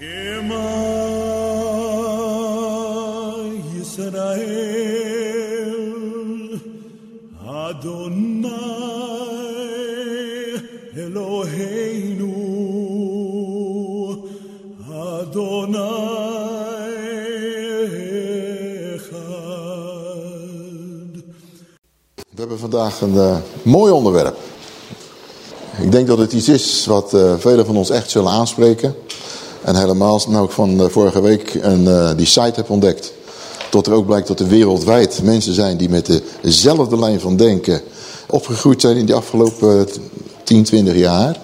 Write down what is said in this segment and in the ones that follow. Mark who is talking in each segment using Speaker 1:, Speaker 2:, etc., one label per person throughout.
Speaker 1: We hebben vandaag een eh, mooi onderwerp. Ik denk dat het iets is wat eh, velen van ons echt zullen aanspreken. En helemaal nou ik van eh, vorige week een, eh, die site heb ontdekt. Tot er ook blijkt dat er wereldwijd mensen zijn die met dezelfde lijn van denken opgegroeid zijn in die afgelopen 10, 20 jaar.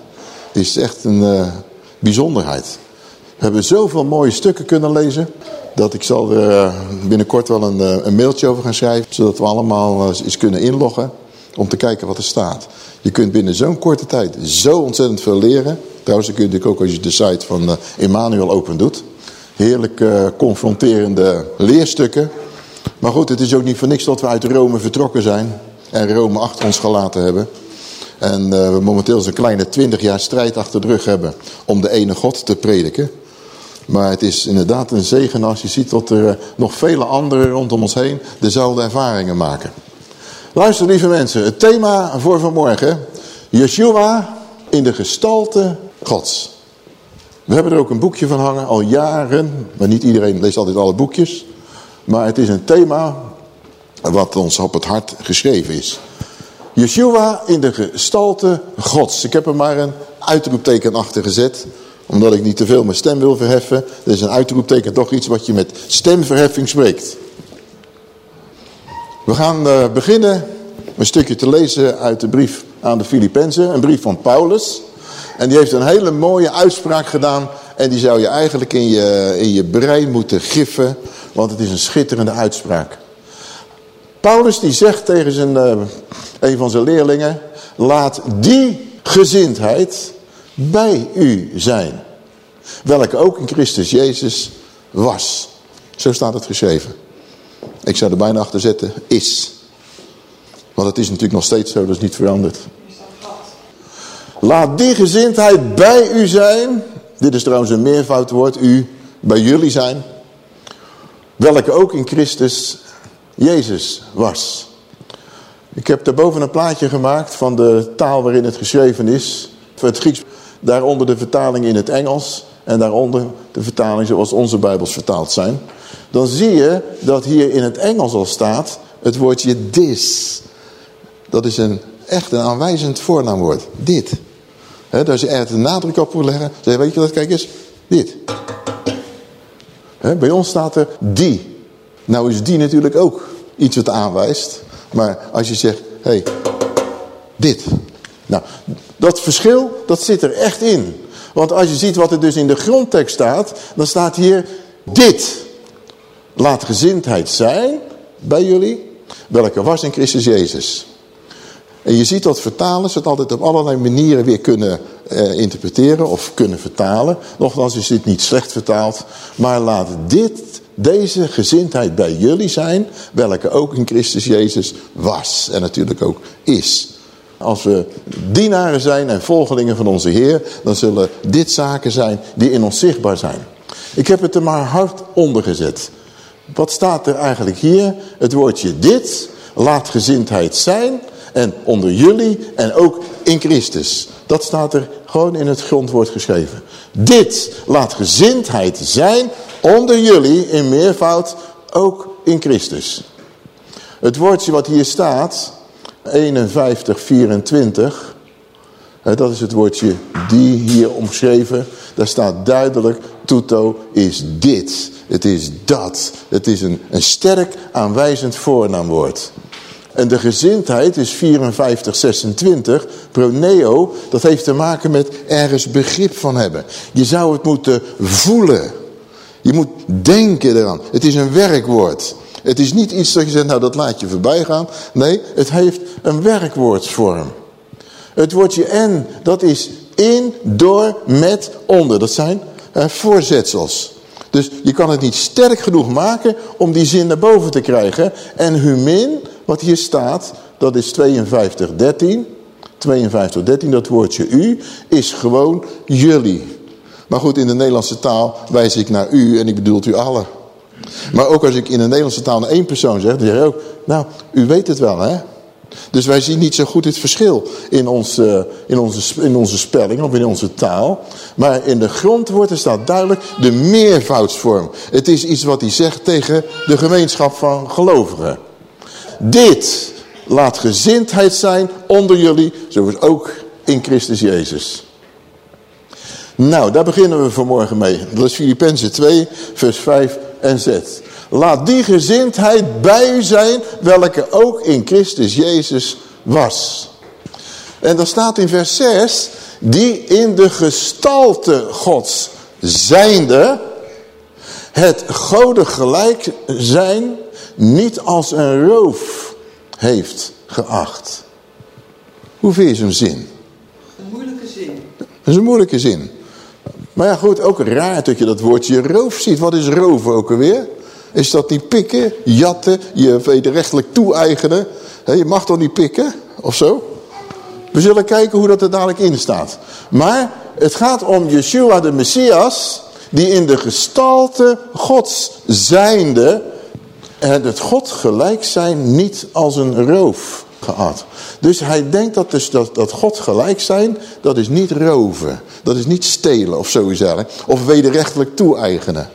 Speaker 1: Het is echt een eh, bijzonderheid. We hebben zoveel mooie stukken kunnen lezen. Dat ik zal er eh, binnenkort wel een, eh, een mailtje over gaan schrijven. Zodat we allemaal eh, eens kunnen inloggen. Om te kijken wat er staat. Je kunt binnen zo'n korte tijd zo ontzettend veel leren. Trouwens, dat kun je natuurlijk ook als je de site van eh, Emmanuel open doet. Heerlijk eh, confronterende leerstukken. Maar goed, het is ook niet voor niks dat we uit Rome vertrokken zijn. En Rome achter ons gelaten hebben. En eh, we momenteel zo'n kleine twintig jaar strijd achter de rug hebben om de ene God te prediken. Maar het is inderdaad een zegen als je ziet dat er nog vele anderen rondom ons heen dezelfde ervaringen maken. Luister lieve mensen, het thema voor vanmorgen. Yeshua in de gestalte Gods. We hebben er ook een boekje van hangen, al jaren. Maar niet iedereen leest altijd alle boekjes. Maar het is een thema wat ons op het hart geschreven is. Yeshua in de gestalte Gods. Ik heb er maar een uitroepteken achter gezet. Omdat ik niet te veel mijn stem wil verheffen. Er is een uitroepteken toch iets wat je met stemverheffing spreekt. We gaan uh, beginnen een stukje te lezen uit de brief aan de Filippenzen. Een brief van Paulus. En die heeft een hele mooie uitspraak gedaan. En die zou je eigenlijk in je, in je brein moeten giffen. Want het is een schitterende uitspraak. Paulus die zegt tegen zijn, uh, een van zijn leerlingen. Laat die gezindheid bij u zijn. Welke ook in Christus Jezus was. Zo staat het geschreven. Ik zou er bijna achter zetten, is. Want het is natuurlijk nog steeds zo, dat is niet veranderd. Laat die gezindheid bij u zijn. Dit is trouwens een meervoudwoord, u, bij jullie zijn. Welke ook in Christus Jezus was. Ik heb daarboven een plaatje gemaakt van de taal waarin het geschreven is. Het Grieks, daaronder de vertaling in het Engels. En daaronder de vertaling zoals onze Bijbels vertaald zijn. Dan zie je dat hier in het Engels al staat het woordje this. Dat is een, echt een aanwijzend voornaamwoord. Dit. He, als je er de nadruk op wil leggen, zeg weet je wat kijk eens? Dit. Bij ons staat er die. Nou is die natuurlijk ook iets wat aanwijst. Maar als je zegt, hé, hey, dit. Nou, dat verschil, dat zit er echt in. Want als je ziet wat er dus in de grondtekst staat, dan staat hier dit. Laat gezindheid zijn bij jullie, welke was in Christus Jezus. En je ziet dat vertalers het altijd op allerlei manieren weer kunnen eh, interpreteren of kunnen vertalen. Nochtans is dit niet slecht vertaald. Maar laat dit, deze gezindheid bij jullie zijn, welke ook in Christus Jezus was. En natuurlijk ook is. Als we dienaren zijn en volgelingen van onze Heer, dan zullen dit zaken zijn die in ons zichtbaar zijn. Ik heb het er maar hard onder gezet. Wat staat er eigenlijk hier? Het woordje dit, laat gezindheid zijn en onder jullie en ook in Christus. Dat staat er gewoon in het grondwoord geschreven. Dit laat gezindheid zijn onder jullie in meervoud ook in Christus. Het woordje wat hier staat, 51, 24, dat is het woordje die hier omschreven. Daar staat duidelijk, tuto is dit. Het is dat. Het is een, een sterk aanwijzend voornaamwoord. En de gezindheid is 54, 26. Proneo, dat heeft te maken met ergens begrip van hebben. Je zou het moeten voelen. Je moet denken eraan. Het is een werkwoord. Het is niet iets dat je zegt, nou dat laat je voorbij gaan. Nee, het heeft een werkwoordsvorm. Het woordje en, dat is in, door, met, onder. Dat zijn uh, voorzetsels. Dus je kan het niet sterk genoeg maken om die zin naar boven te krijgen. En humin, wat hier staat, dat is 52, 13. 52, 13, dat woordje u, is gewoon jullie. Maar goed, in de Nederlandse taal wijs ik naar u en ik bedoelt u allen. Maar ook als ik in de Nederlandse taal naar één persoon zeg, dan zeg ik ook, nou, u weet het wel hè. Dus wij zien niet zo goed het verschil in, uh, in, onze, in onze spelling of in onze taal. Maar in de grondwoorden staat duidelijk de meervoudsvorm. Het is iets wat hij zegt tegen de gemeenschap van gelovigen. Dit laat gezindheid zijn onder jullie, zoals ook in Christus Jezus. Nou, daar beginnen we vanmorgen mee. Dat is Filippenzen 2, vers 5 en 6. Laat die gezindheid bij u zijn, welke ook in Christus Jezus was. En dan staat in vers 6, die in de gestalte gods zijnde, het goden gelijk zijn, niet als een roof heeft geacht. Hoe vind je zo'n zin?
Speaker 2: Een moeilijke zin.
Speaker 1: Dat is een moeilijke zin. Maar ja goed, ook raar dat je dat woordje roof ziet. Wat is roven ook alweer? Is dat niet pikken, jatten, je wederrechtelijk toe-eigenen? Je mag toch niet pikken, of zo? We zullen kijken hoe dat er dadelijk in staat. Maar het gaat om Yeshua de Messias, die in de gestalte gods zijnde, het God gelijk zijn niet als een roof geacht. Dus hij denkt dat, dus dat, dat God gelijk zijn, dat is niet roven. Dat is niet stelen of sowieso. Of wederrechtelijk toe-eigenen.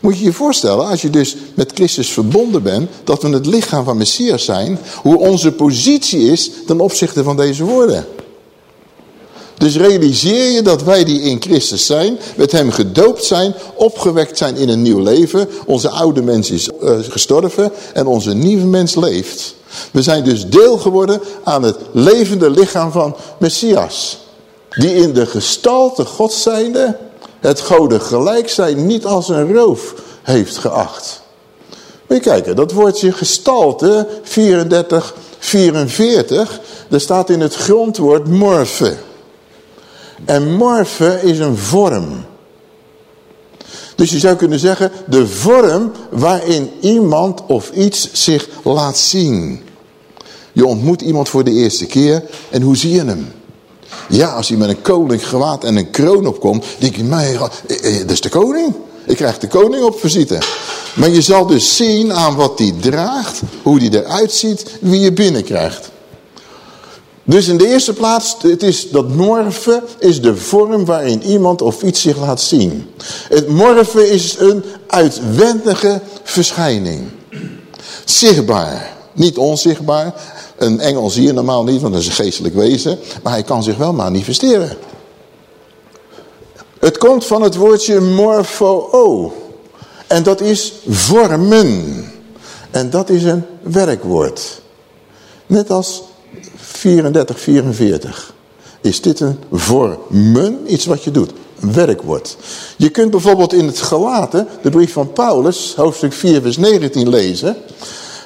Speaker 1: Moet je je voorstellen, als je dus met Christus verbonden bent, dat we het lichaam van Messias zijn, hoe onze positie is ten opzichte van deze woorden. Dus realiseer je dat wij die in Christus zijn, met hem gedoopt zijn, opgewekt zijn in een nieuw leven. Onze oude mens is uh, gestorven en onze nieuwe mens leeft. We zijn dus deel geworden aan het levende lichaam van Messias. Die in de gestalte God zijnde het goden gelijk zijn niet als een roof heeft geacht. Moet je kijken, dat woordje gestalte, 34, 44, daar staat in het grondwoord morfe. En morfe is een vorm. Dus je zou kunnen zeggen, de vorm waarin iemand of iets zich laat zien. Je ontmoet iemand voor de eerste keer en hoe zie je hem? Ja, als hij met een koning gewaad en een kroon opkomt, denk je, mij, eh, eh, dat is de koning. Ik krijg de koning op visite. Maar je zal dus zien aan wat hij draagt, hoe hij eruit ziet, wie je binnenkrijgt. Dus in de eerste plaats, het is, dat morfen is de vorm waarin iemand of iets zich laat zien. Het morfen is een uitwendige verschijning. Zichtbaar, niet onzichtbaar. Een engel zie je normaal niet, want dat is een geestelijk wezen. Maar hij kan zich wel manifesteren. Het komt van het woordje morpho. En dat is vormen. En dat is een werkwoord. Net als 34, 44. Is dit een vormen, iets wat je doet. Een werkwoord. Je kunt bijvoorbeeld in het gelaten, de brief van Paulus, hoofdstuk 4 vers 19 lezen.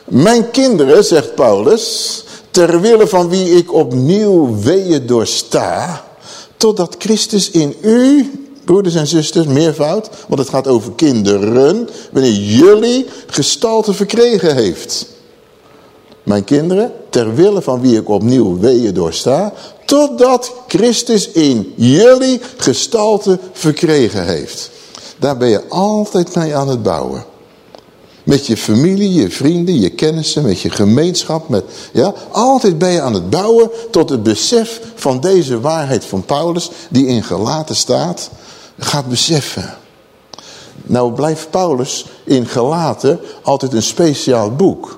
Speaker 1: Mijn kinderen, zegt Paulus, ter wille van wie ik opnieuw weeën doorsta, totdat Christus in u, broeders en zusters, meervoud, want het gaat over kinderen, wanneer jullie gestalte verkregen heeft. Mijn kinderen, ter wille van wie ik opnieuw weeën doorsta, totdat Christus in jullie gestalte verkregen heeft. Daar ben je altijd mee aan het bouwen. Met je familie, je vrienden, je kennissen, met je gemeenschap. Met, ja, altijd ben je aan het bouwen tot het besef van deze waarheid van Paulus, die in gelaten staat, gaat beseffen. Nou blijft Paulus in gelaten altijd een speciaal boek.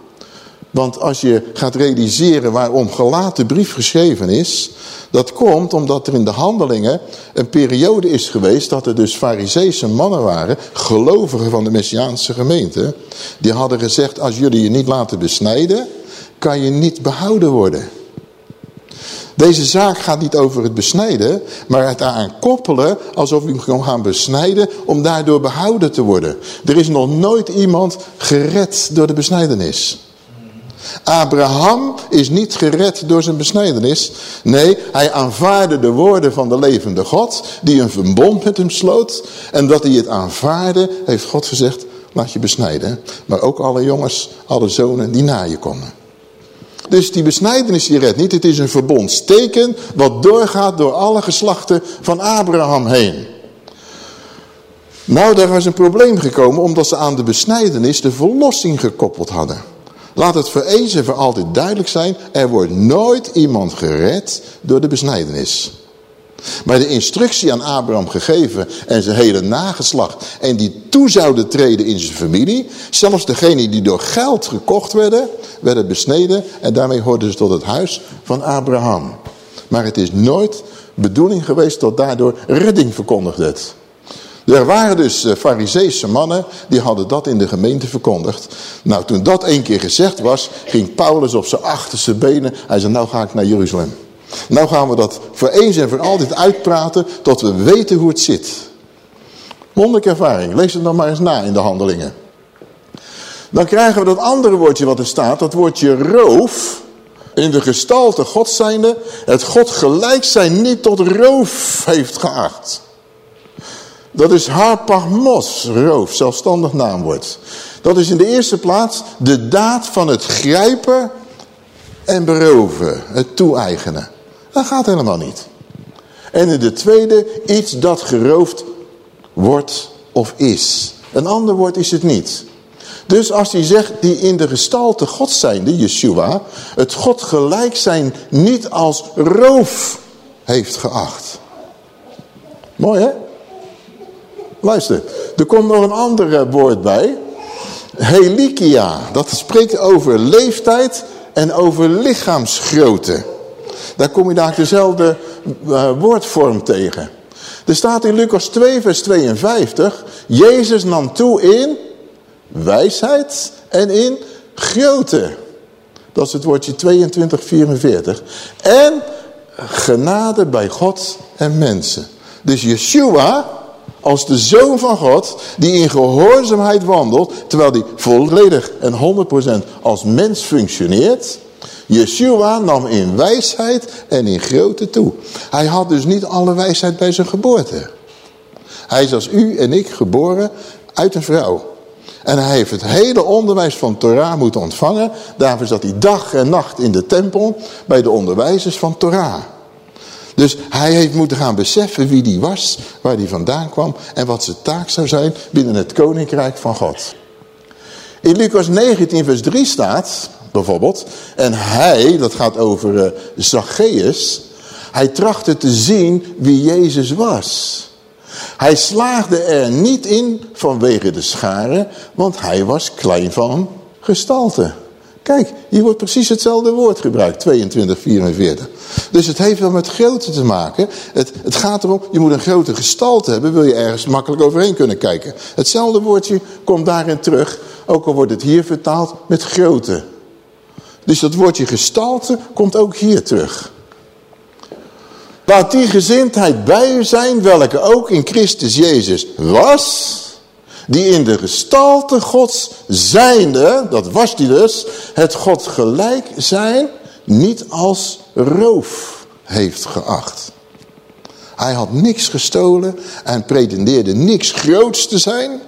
Speaker 1: Want als je gaat realiseren waarom gelaten brief geschreven is... dat komt omdat er in de handelingen een periode is geweest... dat er dus fariseese mannen waren, gelovigen van de Messiaanse gemeente... die hadden gezegd, als jullie je niet laten besnijden... kan je niet behouden worden. Deze zaak gaat niet over het besnijden, maar het aan koppelen alsof u kan gaan besnijden om daardoor behouden te worden. Er is nog nooit iemand gered door de besnijdenis. Abraham is niet gered door zijn besnijdenis. Nee, hij aanvaarde de woorden van de levende God, die een verbond met hem sloot. En dat hij het aanvaarde, heeft God gezegd, laat je besnijden. Maar ook alle jongens, alle zonen die na je komen. Dus die besnijdenis die redt niet, het is een verbondsteken wat doorgaat door alle geslachten van Abraham heen. Nou, daar was een probleem gekomen omdat ze aan de besnijdenis de verlossing gekoppeld hadden. Laat het voor eens en voor altijd duidelijk zijn, er wordt nooit iemand gered door de besnijdenis. Maar de instructie aan Abraham gegeven en zijn hele nageslacht en die toe zouden treden in zijn familie, zelfs degenen die door geld gekocht werden, werden besneden en daarmee hoorden ze tot het huis van Abraham. Maar het is nooit bedoeling geweest dat daardoor redding verkondigd werd. Er waren dus uh, fariseese mannen, die hadden dat in de gemeente verkondigd. Nou, toen dat één keer gezegd was, ging Paulus op zijn achterste benen. Hij zei, nou ga ik naar Jeruzalem. Nou gaan we dat voor eens en voor altijd uitpraten, tot we weten hoe het zit. Wonderlijke ervaring. Lees het dan maar eens na in de handelingen. Dan krijgen we dat andere woordje wat er staat, dat woordje roof. In de gestalte God zijnde, het God gelijk zijn niet tot roof heeft geacht. Dat is harpagmos, roof, zelfstandig naamwoord. Dat is in de eerste plaats de daad van het grijpen en beroven, het toe-eigenen. Dat gaat helemaal niet. En in de tweede, iets dat geroofd wordt of is. Een ander woord is het niet. Dus als hij zegt, die in de gestalte God zijnde, Yeshua, het God gelijk zijn niet als roof heeft geacht. Mooi hè? Luister, er komt nog een ander woord bij. Helikia, dat spreekt over leeftijd en over lichaamsgrootte. Daar kom je daar dezelfde uh, woordvorm tegen. Er staat in Lucas 2 vers 52, Jezus nam toe in wijsheid en in grootte. Dat is het woordje 2244. En genade bij God en mensen. Dus Yeshua als de Zoon van God, die in gehoorzaamheid wandelt, terwijl hij volledig en 100% als mens functioneert. Yeshua nam in wijsheid en in grootte toe. Hij had dus niet alle wijsheid bij zijn geboorte. Hij is als u en ik geboren uit een vrouw. En hij heeft het hele onderwijs van Torah moeten ontvangen. Daarvoor zat hij dag en nacht in de tempel bij de onderwijzers van Torah. Dus hij heeft moeten gaan beseffen wie die was, waar die vandaan kwam en wat zijn taak zou zijn binnen het koninkrijk van God. In Lucas 19 vers 3 staat bijvoorbeeld, en hij, dat gaat over uh, Zacchaeus, hij trachtte te zien wie Jezus was. Hij slaagde er niet in vanwege de scharen, want hij was klein van gestalte. Kijk, hier wordt precies hetzelfde woord gebruikt, 22, 44. Dus het heeft wel met grootte te maken. Het, het gaat erom, je moet een grote gestalte hebben, wil je ergens makkelijk overheen kunnen kijken. Hetzelfde woordje komt daarin terug, ook al wordt het hier vertaald met grootte. Dus dat woordje gestalte komt ook hier terug. Laat die gezindheid bij u zijn, welke ook in Christus Jezus was die in de gestalte gods zijnde, dat was die dus, het God gelijk zijn niet als roof heeft geacht. Hij had niks gestolen en pretendeerde niks groots te zijn,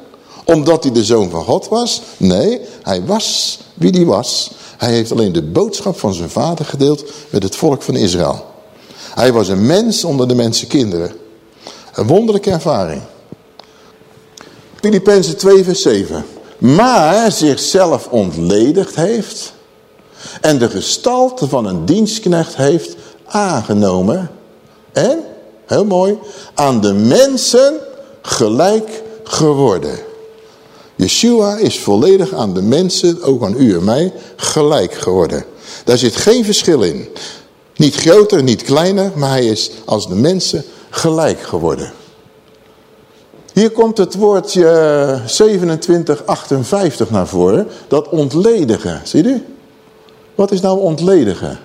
Speaker 1: omdat hij de zoon van God was. Nee, hij was wie hij was. Hij heeft alleen de boodschap van zijn vader gedeeld met het volk van Israël. Hij was een mens onder de mensenkinderen. Een wonderlijke ervaring. Filippenzen 2 vers 7. Maar zichzelf ontledigd heeft en de gestalte van een dienstknecht heeft aangenomen. En, heel mooi, aan de mensen gelijk geworden. Yeshua is volledig aan de mensen, ook aan u en mij, gelijk geworden. Daar zit geen verschil in. Niet groter, niet kleiner, maar hij is als de mensen gelijk geworden. Hier komt het woordje 2758 naar voren. Dat ontledigen. Zie u? Wat is nou ontledigen?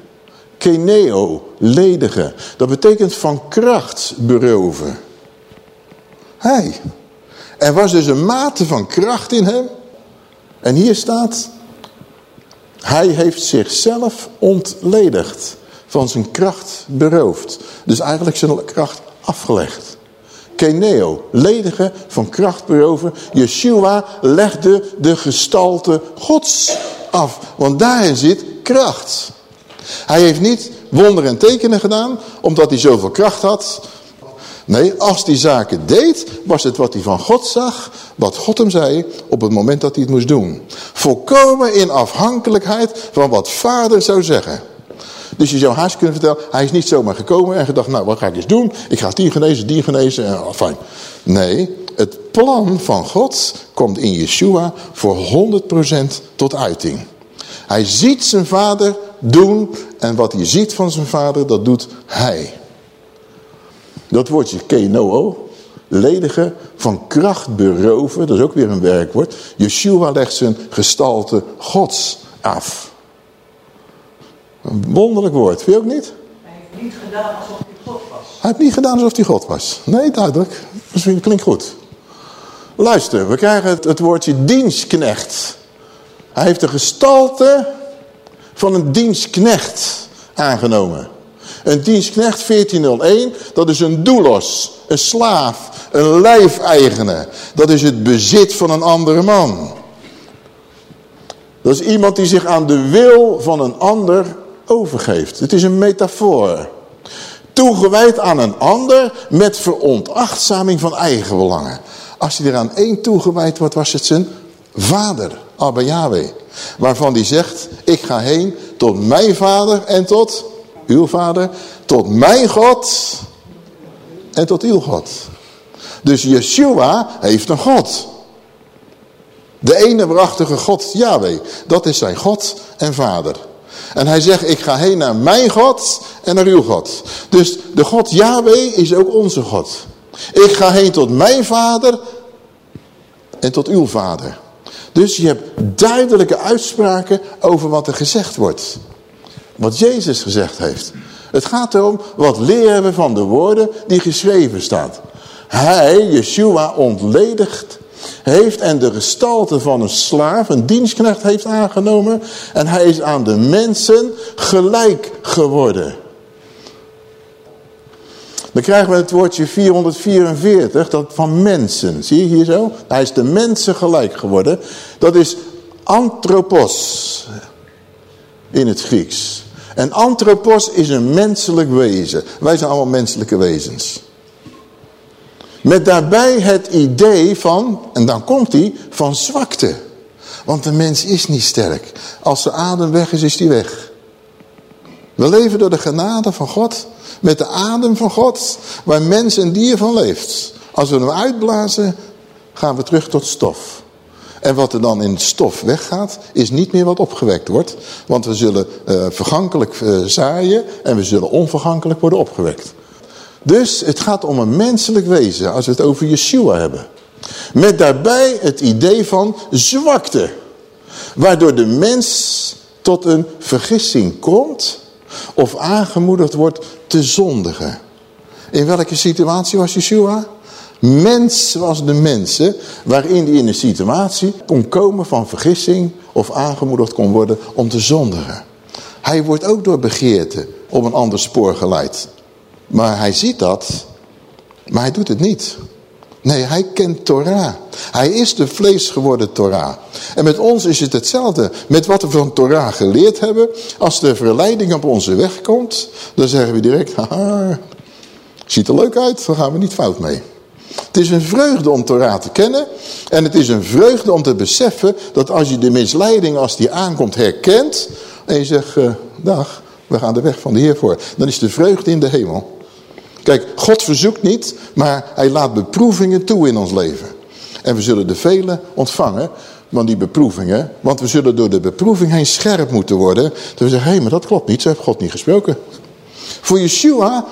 Speaker 1: Keneo, ledigen. Dat betekent van kracht beroven. Hij. Er was dus een mate van kracht in hem. En hier staat... Hij heeft zichzelf ontledigd. Van zijn kracht beroofd. Dus eigenlijk zijn kracht afgelegd. Keneo, ledige van kracht beroven. Yeshua legde de gestalte gods af. Want daarin zit kracht. Hij heeft niet wonderen en tekenen gedaan, omdat hij zoveel kracht had. Nee, als die zaken deed, was het wat hij van God zag, wat God hem zei, op het moment dat hij het moest doen. Volkomen in afhankelijkheid van wat vader zou zeggen. Dus je zou haast kunnen vertellen, hij is niet zomaar gekomen en gedacht, nou wat ga ik eens doen? Ik ga die genezen, die genezen, en, oh, fijn. Nee, het plan van God komt in Yeshua voor 100% tot uiting. Hij ziet zijn vader doen en wat hij ziet van zijn vader, dat doet hij. Dat woordje kenoo, ledigen, van kracht beroven, dat is ook weer een werkwoord. Yeshua legt zijn gestalte gods af. Een wonderlijk woord, vind je ook niet?
Speaker 2: Hij heeft niet gedaan alsof hij God was.
Speaker 1: Hij heeft niet gedaan alsof hij God was. Nee, duidelijk. Misschien klinkt goed. Luister, we krijgen het, het woordje dienstknecht. Hij heeft de gestalte van een dienstknecht aangenomen. Een dienstknecht 1401, dat is een doelos, een slaaf, een lijfeigene. Dat is het bezit van een andere man. Dat is iemand die zich aan de wil van een ander overgeeft. Het is een metafoor. Toegewijd aan een ander met veronachtzaming van eigen belangen. Als hij er aan één toegewijd wordt, was het zijn vader, Abba Yahweh. Waarvan hij zegt, ik ga heen tot mijn vader en tot uw vader, tot mijn God en tot uw God. Dus Yeshua heeft een God. De ene waarachtige God, Yahweh, dat is zijn God en vader. En hij zegt, ik ga heen naar mijn God en naar uw God. Dus de God Yahweh is ook onze God. Ik ga heen tot mijn vader en tot uw vader. Dus je hebt duidelijke uitspraken over wat er gezegd wordt. Wat Jezus gezegd heeft. Het gaat erom, wat leren we van de woorden die geschreven staan. Hij, Yeshua, ontledigt heeft en de gestalte van een slaaf, een dienstknecht heeft aangenomen. En hij is aan de mensen gelijk geworden. Dan krijgen we het woordje 444, dat van mensen. Zie je hier zo? Hij is de mensen gelijk geworden. Dat is anthropos in het Grieks. En anthropos is een menselijk wezen. Wij zijn allemaal menselijke wezens. Met daarbij het idee van, en dan komt hij, van zwakte. Want de mens is niet sterk. Als de adem weg is, is die weg. We leven door de genade van God, met de adem van God, waar mens en dier van leeft. Als we hem uitblazen, gaan we terug tot stof. En wat er dan in het stof weggaat, is niet meer wat opgewekt wordt. Want we zullen uh, vergankelijk uh, zaaien en we zullen onvergankelijk worden opgewekt. Dus het gaat om een menselijk wezen als we het over Yeshua hebben. Met daarbij het idee van zwakte. Waardoor de mens tot een vergissing komt of aangemoedigd wordt te zondigen. In welke situatie was Yeshua? Mens was de mensen waarin hij in een situatie kon komen van vergissing of aangemoedigd kon worden om te zondigen. Hij wordt ook door begeerte op een ander spoor geleid. Maar hij ziet dat, maar hij doet het niet. Nee, hij kent Torah. Hij is de vlees geworden Torah. En met ons is het hetzelfde. Met wat we van Torah geleerd hebben. Als de verleiding op onze weg komt, dan zeggen we direct, haha, ziet er leuk uit, daar gaan we niet fout mee. Het is een vreugde om Torah te kennen. En het is een vreugde om te beseffen dat als je de misleiding als die aankomt herkent. En je zegt, uh, dag, we gaan de weg van de Heer voor. Dan is de vreugde in de hemel. Kijk, God verzoekt niet, maar hij laat beproevingen toe in ons leven. En we zullen de vele ontvangen van die beproevingen. Want we zullen door de beproeving heen scherp moeten worden. Dat we zeggen, hé, hey, maar dat klopt niet, zo heeft God niet gesproken. Voor Yeshua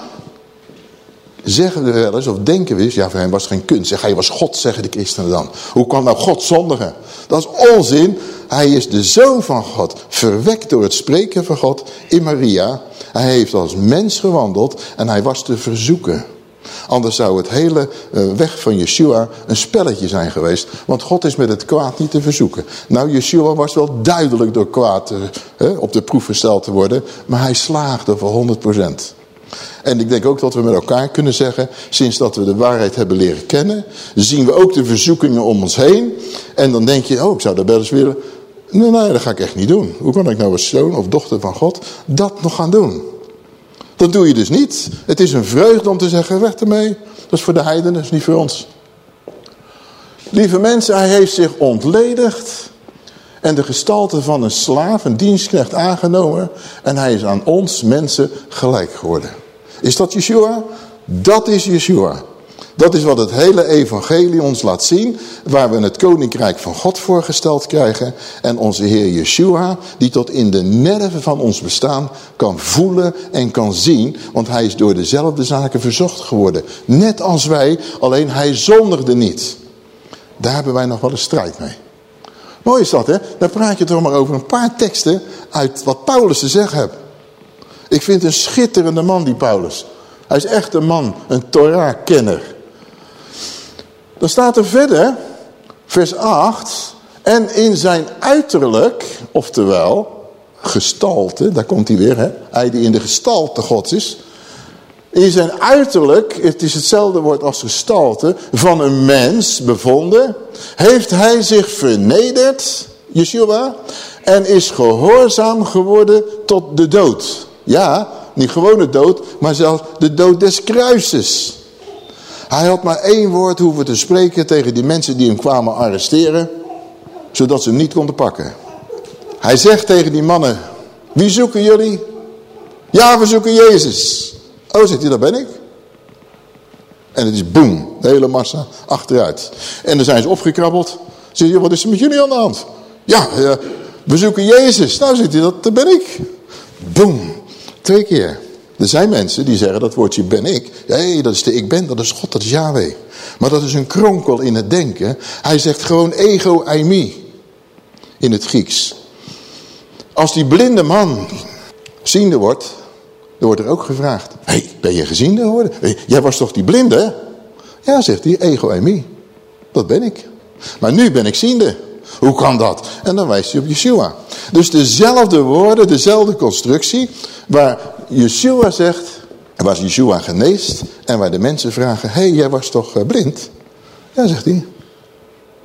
Speaker 1: zeggen we wel eens, of denken we eens, ja voor hem was het geen kunst. Hij was God, zeggen de christenen dan. Hoe kan nou God zondigen? Dat is onzin. Hij is de zoon van God, verwekt door het spreken van God in Maria. Hij heeft als mens gewandeld en hij was te verzoeken. Anders zou het hele uh, weg van Yeshua een spelletje zijn geweest. Want God is met het kwaad niet te verzoeken. Nou, Yeshua was wel duidelijk door kwaad uh, op de proef gesteld te worden. Maar hij slaagde voor 100%. En ik denk ook dat we met elkaar kunnen zeggen, sinds dat we de waarheid hebben leren kennen, zien we ook de verzoekingen om ons heen. En dan denk je, oh, ik zou dat wel eens willen. Nee, nee, dat ga ik echt niet doen. Hoe kan ik nou als zoon of dochter van God dat nog gaan doen? Dat doe je dus niet. Het is een vreugde om te zeggen, weg ermee. Dat is voor de heidenen, dat is niet voor ons. Lieve mensen, hij heeft zich ontledigd en de gestalte van een slaaf, een dienstknecht aangenomen. En hij is aan ons mensen gelijk geworden. Is dat Yeshua? Dat is Yeshua. Dat is wat het hele evangelie ons laat zien. Waar we het koninkrijk van God voorgesteld krijgen. En onze Heer Yeshua die tot in de nerven van ons bestaan kan voelen en kan zien. Want hij is door dezelfde zaken verzocht geworden. Net als wij, alleen hij zondigde niet. Daar hebben wij nog wel een strijd mee. Mooi is dat hè? Dan praat je toch maar over een paar teksten uit wat Paulus te zeggen heeft. Ik vind een schitterende man die Paulus. Hij is echt een man, een Torah-kenner. Dan staat er verder, vers 8, en in zijn uiterlijk, oftewel gestalte, daar komt hij weer, hè? hij die in de gestalte gods is. In zijn uiterlijk, het is hetzelfde woord als gestalte, van een mens bevonden, heeft hij zich vernederd, Yeshua, en is gehoorzaam geworden tot de dood. Ja, niet gewone dood, maar zelfs de dood des kruises. Hij had maar één woord hoeven te spreken tegen die mensen die hem kwamen arresteren. Zodat ze hem niet konden pakken. Hij zegt tegen die mannen. Wie zoeken jullie? Ja, we zoeken Jezus. Oh, zegt hij, dat ben ik. En het is boem, de hele massa achteruit. En dan zijn ze opgekrabbeld. Zeg je, wat is er met jullie aan de hand? Ja, we zoeken Jezus. Nou, zegt hij, dat, dat ben ik. Boem, twee keer. Er zijn mensen die zeggen dat woordje ben ik. Hé, dat is de ik ben, dat is God, dat is Yahweh. Maar dat is een kronkel in het denken. Hij zegt gewoon ego eimi. In het Grieks. Als die blinde man ziende wordt, dan wordt er ook gevraagd. Hey, ben je geziende geworden? Hey, jij was toch die blinde? Ja, zegt hij, ego eimi. Dat ben ik. Maar nu ben ik ziende. Hoe kan dat? En dan wijst hij op Yeshua. Dus dezelfde woorden, dezelfde constructie, waar Yeshua zegt, waar Yeshua geneest en waar de mensen vragen, hé, hey, jij was toch eh, blind? Ja, zegt hij.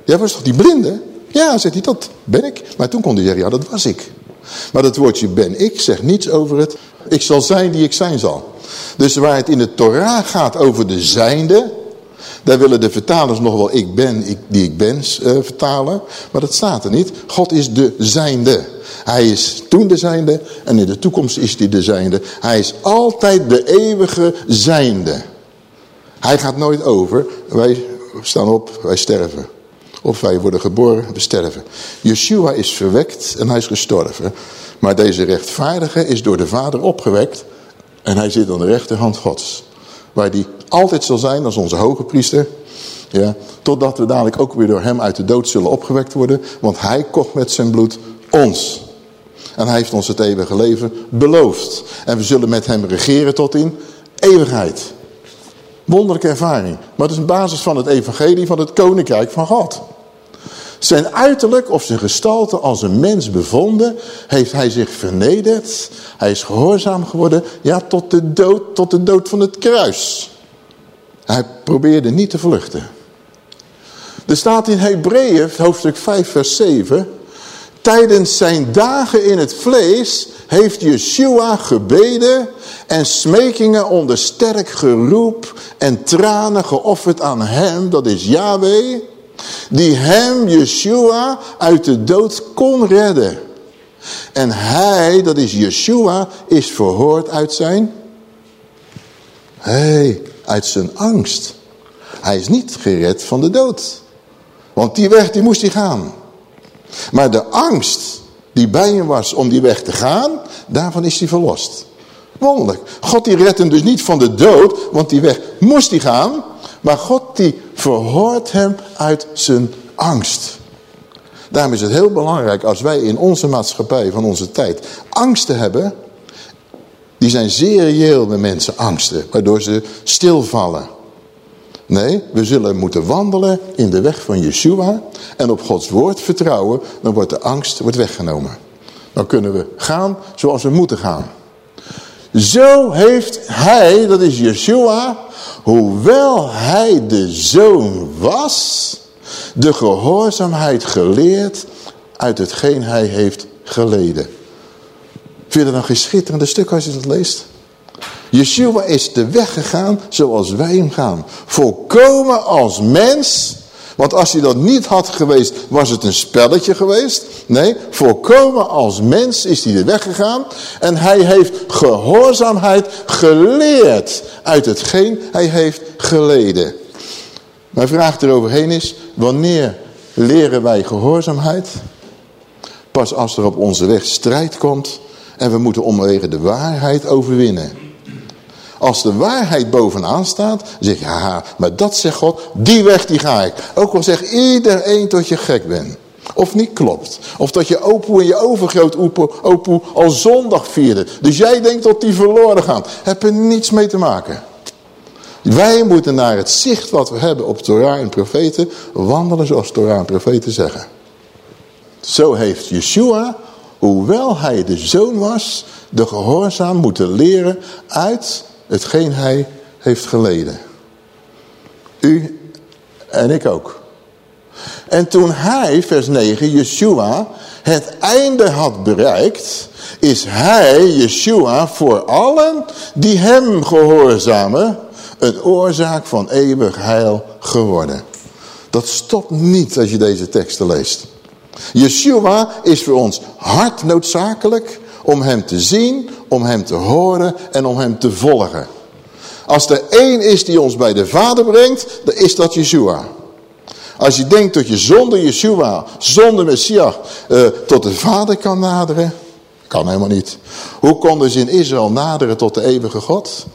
Speaker 1: Jij was toch die blinde? Ja, zegt hij, dat ben ik. Maar toen kon hij zeggen, ja, dat was ik. Maar dat woordje ben ik zegt niets over het, ik zal zijn die ik zijn zal. Dus waar het in de Torah gaat over de zijnde, daar willen de vertalers nog wel ik ben, ik, die ik ben uh, vertalen. Maar dat staat er niet. God is de zijnde. Hij is toen de zijnde en in de toekomst is hij de zijnde. Hij is altijd de eeuwige zijnde. Hij gaat nooit over. Wij staan op, wij sterven. Of wij worden geboren, we sterven. Yeshua is verwekt en hij is gestorven. Maar deze rechtvaardige is door de Vader opgewekt. En hij zit aan de rechterhand Gods. Waar die altijd zal zijn als onze hoge priester. Ja, totdat we dadelijk ook weer door hem uit de dood zullen opgewekt worden. Want hij kocht met zijn bloed ons. En hij heeft ons het eeuwige leven beloofd. En we zullen met hem regeren tot in eeuwigheid. Wonderlijke ervaring. Maar het is een basis van het evangelie van het koninkrijk van God. Zijn uiterlijk of zijn gestalte als een mens bevonden, heeft hij zich vernederd. Hij is gehoorzaam geworden, ja, tot de dood, tot de dood van het kruis. Hij probeerde niet te vluchten. Er staat in Hebreeën, hoofdstuk 5, vers 7... Tijdens zijn dagen in het vlees heeft Yeshua gebeden en smekingen onder sterk geroep en tranen geofferd aan hem, dat is Yahweh, die hem, Yeshua, uit de dood kon redden. En hij, dat is Yeshua, is verhoord uit zijn, hey, uit zijn angst. Hij is niet gered van de dood. Want die weg, die moest hij gaan. Maar de angst die bij hem was om die weg te gaan, daarvan is hij verlost. Wonderlijk. God die redt hem dus niet van de dood, want die weg moest hij gaan. Maar God die verhoort hem uit zijn angst. Daarom is het heel belangrijk als wij in onze maatschappij van onze tijd angsten hebben. Die zijn zeer reëel mensen angsten, waardoor ze stilvallen. Nee, we zullen moeten wandelen in de weg van Yeshua en op Gods woord vertrouwen. Dan wordt de angst wordt weggenomen. Dan kunnen we gaan zoals we moeten gaan. Zo heeft hij, dat is Yeshua, hoewel hij de zoon was, de gehoorzaamheid geleerd uit hetgeen hij heeft geleden. Vind je dat nou geen schitterende stuk als je dat leest? Yeshua is de weg gegaan zoals wij hem gaan. Volkomen als mens. Want als hij dat niet had geweest, was het een spelletje geweest. Nee, volkomen als mens is hij de weg gegaan. En hij heeft gehoorzaamheid geleerd uit hetgeen hij heeft geleden. Mijn vraag eroverheen is, wanneer leren wij gehoorzaamheid? Pas als er op onze weg strijd komt en we moeten omwege de waarheid overwinnen. Als de waarheid bovenaan staat, zeg je, ja, maar dat zegt God, die weg die ga ik. Ook al zegt iedereen dat je gek bent. Of niet klopt. Of dat je opoe en je overgroot opoe al zondag vierde. Dus jij denkt dat die verloren gaan. Heb er niets mee te maken. Wij moeten naar het zicht wat we hebben op Torah en profeten wandelen zoals Torah en profeten zeggen. Zo heeft Yeshua, hoewel hij de zoon was, de gehoorzaam moeten leren uit hetgeen hij heeft geleden. U en ik ook. En toen hij, vers 9, Yeshua, het einde had bereikt, is hij, Yeshua, voor allen die hem gehoorzamen, een oorzaak van eeuwig heil geworden. Dat stopt niet als je deze teksten leest. Yeshua is voor ons hard noodzakelijk om hem te zien, om hem te horen en om hem te volgen. Als er één is die ons bij de Vader brengt, dan is dat Yeshua. Als je denkt dat je zonder Yeshua, zonder Messias, uh, tot de Vader kan naderen, kan helemaal niet. Hoe konden ze in Israël naderen tot de eeuwige God?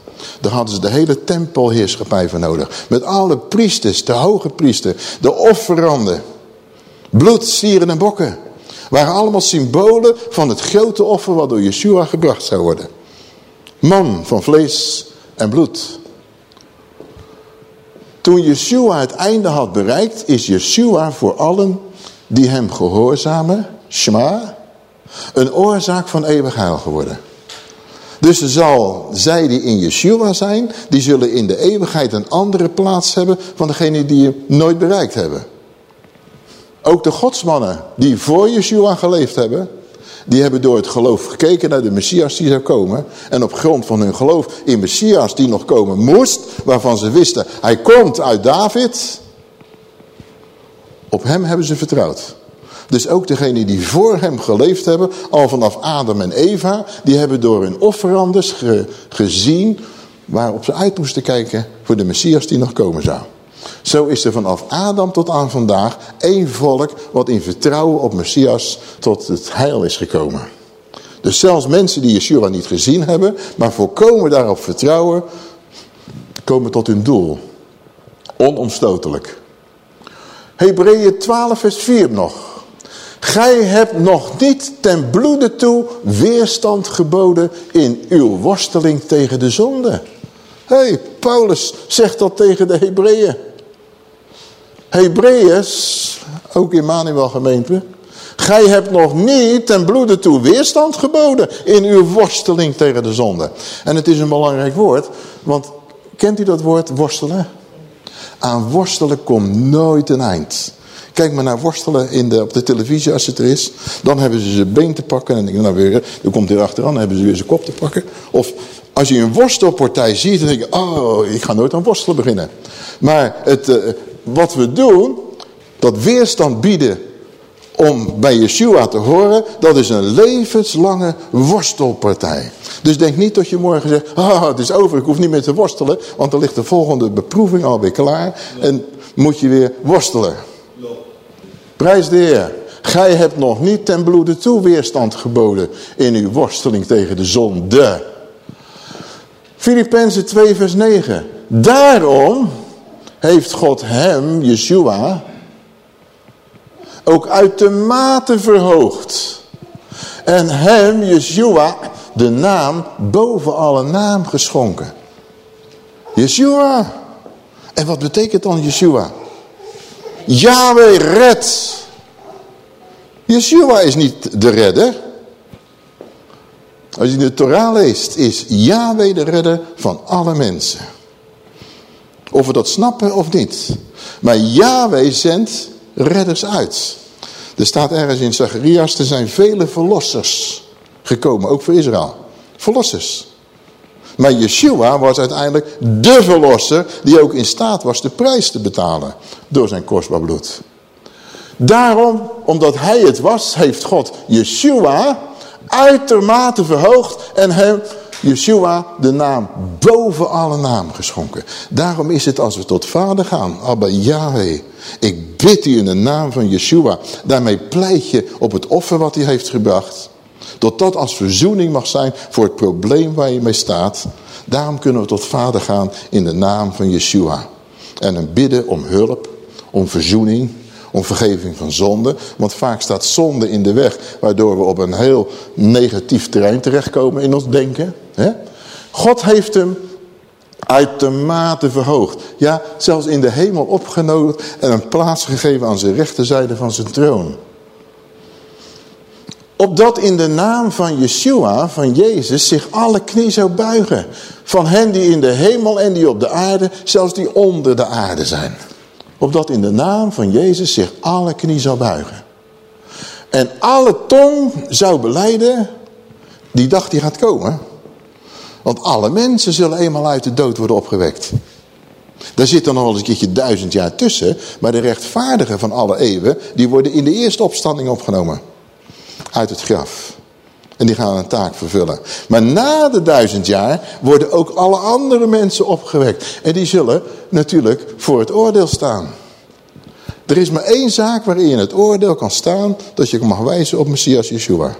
Speaker 1: Daar hadden ze de hele tempelheerschappij voor nodig. Met alle priesters, de hoge priester, de offeranden. Bloed, stieren en bokken. Waren allemaal symbolen van het grote offer wat door Yeshua gebracht zou worden. Man van vlees en bloed. Toen Yeshua het einde had bereikt, is Yeshua voor allen die hem gehoorzamen, Shema, een oorzaak van eeuwig heil geworden. Dus zal zij die in Yeshua zijn, die zullen in de eeuwigheid een andere plaats hebben van degene die hem nooit bereikt hebben. Ook de godsmannen die voor Yeshua geleefd hebben, die hebben door het geloof gekeken naar de Messias die zou komen. En op grond van hun geloof in Messias die nog komen moest, waarvan ze wisten, hij komt uit David. Op hem hebben ze vertrouwd. Dus ook degenen die voor hem geleefd hebben, al vanaf Adam en Eva, die hebben door hun offeranders gezien waarop ze uit moesten kijken voor de Messias die nog komen zou. Zo is er vanaf Adam tot aan vandaag één volk wat in vertrouwen op Messias tot het heil is gekomen. Dus zelfs mensen die Yeshua niet gezien hebben, maar volkomen daarop vertrouwen, komen tot hun doel. Onomstotelijk. Hebreeën 12 vers 4 nog. Gij hebt nog niet ten bloede toe weerstand geboden in uw worsteling tegen de zonde. Hé, hey, Paulus zegt dat tegen de Hebreeën. Hebreeërs, ook Immanuel gemeente. Gij hebt nog niet ten bloede toe weerstand geboden in uw worsteling tegen de zonde. En het is een belangrijk woord, want kent u dat woord worstelen? Aan worstelen komt nooit een eind. Kijk maar naar worstelen in de, op de televisie als het er is. Dan hebben ze zijn been te pakken. En dan, nou weer, dan komt hij achteraan. Dan hebben ze weer zijn kop te pakken. Of als je een worstelpartij ziet. Dan denk je, oh, ik ga nooit aan worstelen beginnen. Maar het, uh, wat we doen, dat weerstand bieden om bij Yeshua te horen, dat is een levenslange worstelpartij. Dus denk niet dat je morgen zegt, ah, het is over, ik hoef niet meer te worstelen, want dan ligt de volgende beproeving alweer klaar en moet je weer worstelen. Prijs de Heer. Gij hebt nog niet ten bloede toe weerstand geboden in uw worsteling tegen de zonde. Filippenzen 2 vers 9. Daarom heeft God hem, Yeshua, ook uitermate verhoogd. En hem, Yeshua, de naam boven alle naam geschonken. Yeshua. En wat betekent dan Yeshua? Yahweh red. Yeshua is niet de redder. Als je de Torah leest, is Yahweh de redder van alle mensen. Of we dat snappen of niet. Maar Yahweh zendt redders uit. Er staat ergens in Zacharias, er zijn vele verlossers gekomen, ook voor Israël. Verlossers. Maar Yeshua was uiteindelijk de verlosser die ook in staat was de prijs te betalen door zijn kostbaar bloed. Daarom, omdat hij het was, heeft God Yeshua uitermate verhoogd en hem, Yeshua, de naam boven alle naam geschonken. Daarom is het als we tot vader gaan, Abba Yahweh, ik bid u in de naam van Yeshua. Daarmee pleit je op het offer wat hij heeft gebracht. Dat dat als verzoening mag zijn voor het probleem waar je mee staat. Daarom kunnen we tot vader gaan in de naam van Yeshua. En hem bidden om hulp, om verzoening, om vergeving van zonde. Want vaak staat zonde in de weg, waardoor we op een heel negatief terrein terechtkomen in ons denken. God heeft hem uitermate verhoogd. Ja, zelfs in de hemel opgenodigd en een plaats gegeven aan zijn rechterzijde van zijn troon. Opdat in de naam van Yeshua, van Jezus, zich alle knie zou buigen. Van hen die in de hemel en die op de aarde, zelfs die onder de aarde zijn. Opdat in de naam van Jezus zich alle knie zou buigen. En alle tong zou beleiden, die dag die gaat komen. Want alle mensen zullen eenmaal uit de dood worden opgewekt. Daar zit dan nog wel eens een keertje duizend jaar tussen. Maar de rechtvaardigen van alle eeuwen, die worden in de eerste opstanding opgenomen. Uit het graf. En die gaan een taak vervullen. Maar na de duizend jaar worden ook alle andere mensen opgewekt. En die zullen natuurlijk voor het oordeel staan. Er is maar één zaak waarin je het oordeel kan staan. Dat je mag wijzen op Messias Yeshua.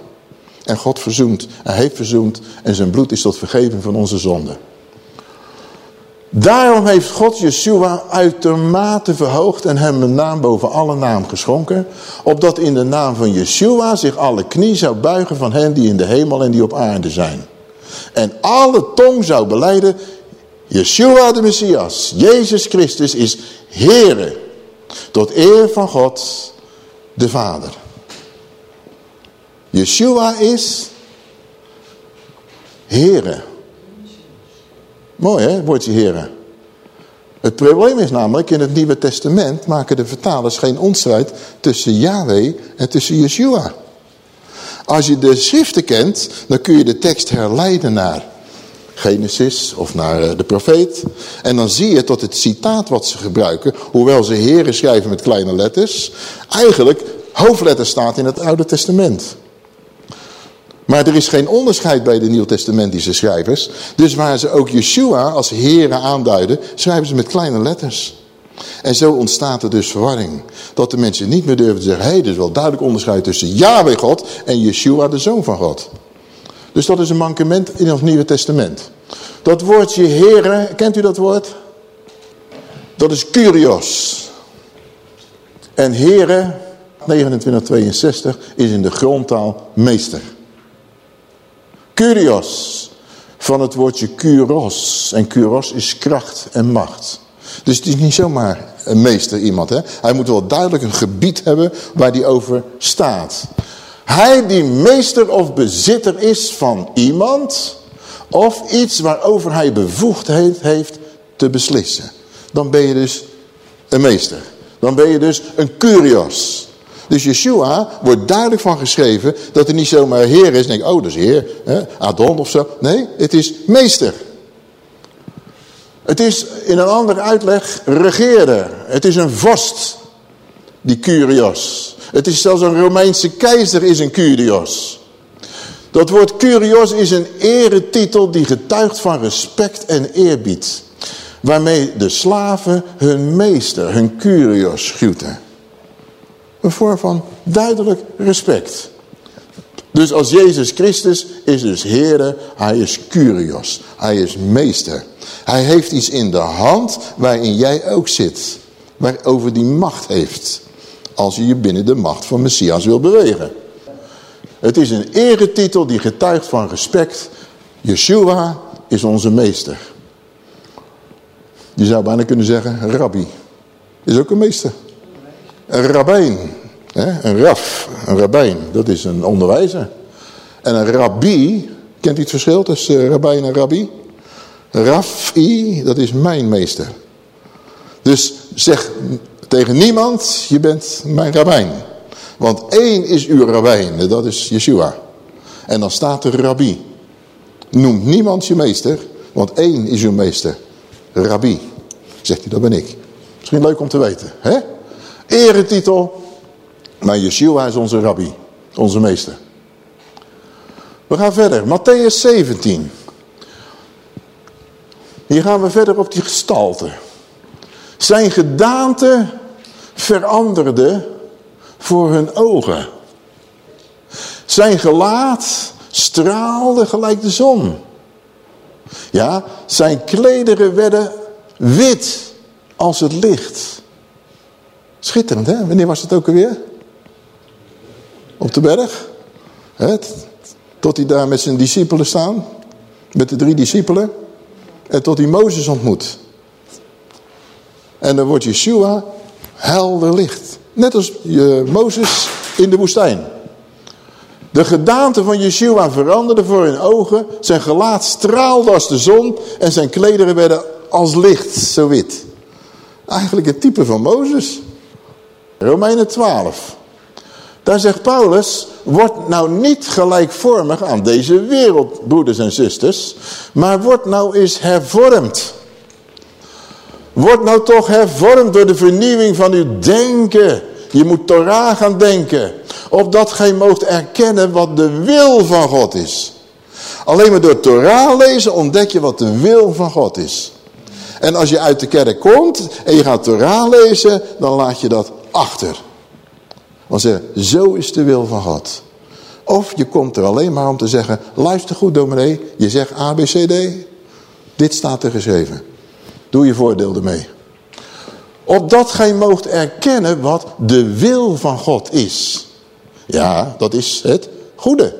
Speaker 1: En God verzoent. Hij heeft verzoend. En zijn bloed is tot vergeving van onze zonden. Daarom heeft God Yeshua uitermate verhoogd en hem een naam boven alle naam geschonken. Opdat in de naam van Yeshua zich alle knie zou buigen van hen die in de hemel en die op aarde zijn. En alle tong zou beleiden, Yeshua de Messias, Jezus Christus is Heere. Tot eer van God de Vader. Yeshua is Heere. Mooi hè, woordje heren. Het probleem is namelijk, in het Nieuwe Testament maken de vertalers geen onderscheid tussen Yahweh en tussen Yeshua. Als je de schriften kent, dan kun je de tekst herleiden naar Genesis of naar eh, de profeet. En dan zie je tot het citaat wat ze gebruiken, hoewel ze heren schrijven met kleine letters, eigenlijk hoofdletters staat in het Oude Testament. Maar er is geen onderscheid bij de Nieuwtestamentische schrijvers. Dus waar ze ook Yeshua als heren aanduiden, schrijven ze met kleine letters. En zo ontstaat er dus verwarring. Dat de mensen niet meer durven te zeggen, hé, hey, er is wel duidelijk onderscheid tussen Yahweh God en Yeshua de Zoon van God. Dus dat is een mankement in het Nieuwe Testament. Dat woordje heren, kent u dat woord? Dat is kurios. En heren, 2962, is in de grondtaal meester. Kurios, van het woordje kuros. En kuros is kracht en macht. Dus het is niet zomaar een meester iemand. Hè? Hij moet wel duidelijk een gebied hebben waar hij over staat. Hij die meester of bezitter is van iemand... of iets waarover hij bevoegdheid heeft te beslissen. Dan ben je dus een meester. Dan ben je dus een kurios. Dus Yeshua wordt duidelijk van geschreven dat hij niet zomaar heer is. denk, oh dat is heer, hè? Adon of zo. Nee, het is meester. Het is in een andere uitleg regeerder. Het is een vorst, die Curios. Het is zelfs een Romeinse keizer is een Curios. Dat woord Curios is een eretitel die getuigt van respect en eerbied. Waarmee de slaven hun meester, hun Curios groeten. Een vorm van duidelijk respect. Dus als Jezus Christus is dus Heere, hij is Curios, hij is meester. Hij heeft iets in de hand waarin jij ook zit. Waarover die macht heeft. Als je je binnen de macht van Messias wil bewegen. Het is een eretitel die getuigt van respect. Yeshua is onze meester. Je zou bijna kunnen zeggen, rabbi. Is ook een meester. Een rabbijn, een raf, een rabbijn, dat is een onderwijzer. En een rabbi, kent u het verschil tussen uh, rabbijn en rabbi? Rafi, dat is mijn meester. Dus zeg tegen niemand, je bent mijn rabbijn. Want één is uw rabbijn, dat is Yeshua. En dan staat er rabbi. Noemt niemand je meester, Want één is uw meester. Rabbi. Zegt hij, dat ben ik. Misschien leuk om te weten. Hè? Eretitel. Maar Yeshua is onze rabbi. Onze meester. We gaan verder. Matthäus 17. Hier gaan we verder op die gestalte. Zijn gedaante veranderde voor hun ogen. Zijn gelaat straalde gelijk de zon. Ja, zijn klederen werden wit als het licht. Schitterend, hè? Wanneer was het ook alweer? Op de berg. Hè? Tot hij daar met zijn discipelen staan. Met de drie discipelen. En tot hij Mozes ontmoet. En dan wordt Yeshua helder licht. Net als uh, Mozes in de woestijn. De gedaante van Yeshua veranderde voor hun ogen. Zijn gelaat straalde als de zon. En zijn klederen werden als licht, zo wit. Eigenlijk het type van Mozes. Romeinen 12. Daar zegt Paulus, word nou niet gelijkvormig aan deze wereld, broeders en zusters. Maar word nou eens hervormd. Word nou toch hervormd door de vernieuwing van uw denken. Je moet Torah gaan denken. Opdat gij moogt erkennen wat de wil van God is. Alleen maar door Torah lezen ontdek je wat de wil van God is. En als je uit de kerk komt en je gaat Torah lezen, dan laat je dat achter. Want zeggen, zo is de wil van God. Of je komt er alleen maar om te zeggen, luister goed dominee, je zegt A, B, C, D. Dit staat er geschreven. Doe je voordeel ermee. Opdat gij moogt erkennen wat de wil van God is. Ja, dat is het goede.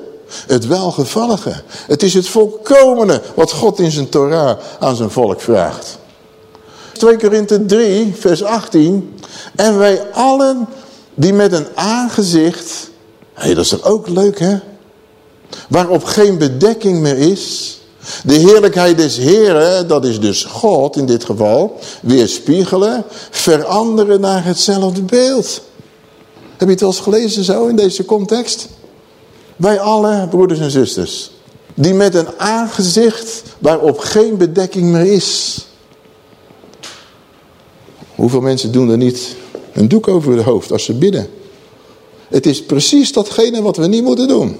Speaker 1: Het welgevallige. Het is het volkomene wat God in zijn Torah aan zijn volk vraagt. 2 Korinthe 3 vers 18. En wij allen die met een aangezicht... Hé, hey, dat is toch ook leuk hè? Waarop geen bedekking meer is... De heerlijkheid des Heren, dat is dus God in dit geval, weerspiegelen, veranderen naar hetzelfde beeld. Heb je het wel eens gelezen zo in deze context? Wij alle, broeders en zusters, die met een aangezicht waarop geen bedekking meer is. Hoeveel mensen doen er niet een doek over hun hoofd als ze bidden? Het is precies datgene wat we niet moeten doen.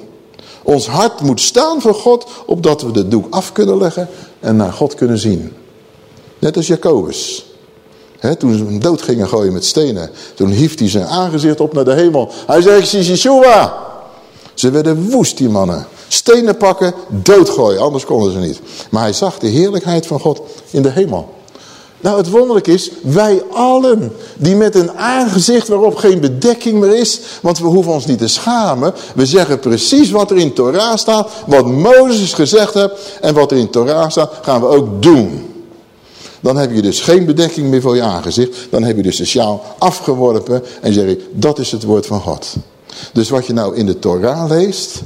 Speaker 1: Ons hart moet staan voor God, opdat we de doek af kunnen leggen en naar God kunnen zien. Net als Jacobus. toen ze hem dood gingen gooien met stenen, toen hief hij zijn aangezicht op naar de hemel. Hij zei, ik. Ze werden woest, die mannen. Stenen pakken, doodgooien, anders konden ze niet. Maar hij zag de heerlijkheid van God in de hemel. Nou, het wonderlijk is, wij allen die met een aangezicht waarop geen bedekking meer is, want we hoeven ons niet te schamen. We zeggen precies wat er in Torah staat, wat Mozes gezegd heeft en wat er in Torah staat, gaan we ook doen. Dan heb je dus geen bedekking meer voor je aangezicht. Dan heb je dus de sjaal afgeworpen en zeg je, dat is het woord van God. Dus wat je nou in de Torah leest,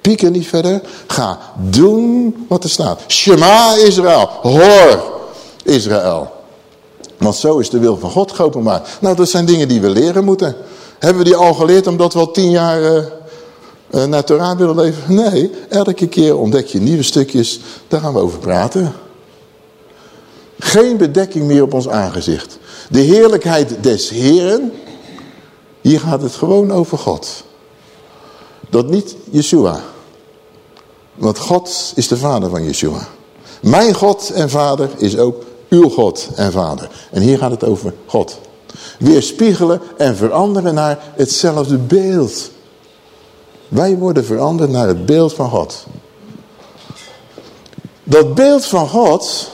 Speaker 1: pieken niet verder. Ga doen wat er staat. Shema Israël, hoor Israël. Want zo is de wil van God geopenbaard. Nou, dat zijn dingen die we leren moeten. Hebben we die al geleerd omdat we al tien jaar uh, naar Torah willen leven? Nee, elke keer ontdek je nieuwe stukjes. Daar gaan we over praten. Geen bedekking meer op ons aangezicht. De heerlijkheid des Heren. Hier gaat het gewoon over God. Dat niet Yeshua. Want God is de vader van Yeshua. Mijn God en vader is ook uw God en Vader. En hier gaat het over God. Weerspiegelen en veranderen naar hetzelfde beeld. Wij worden veranderd naar het beeld van God. Dat beeld van God,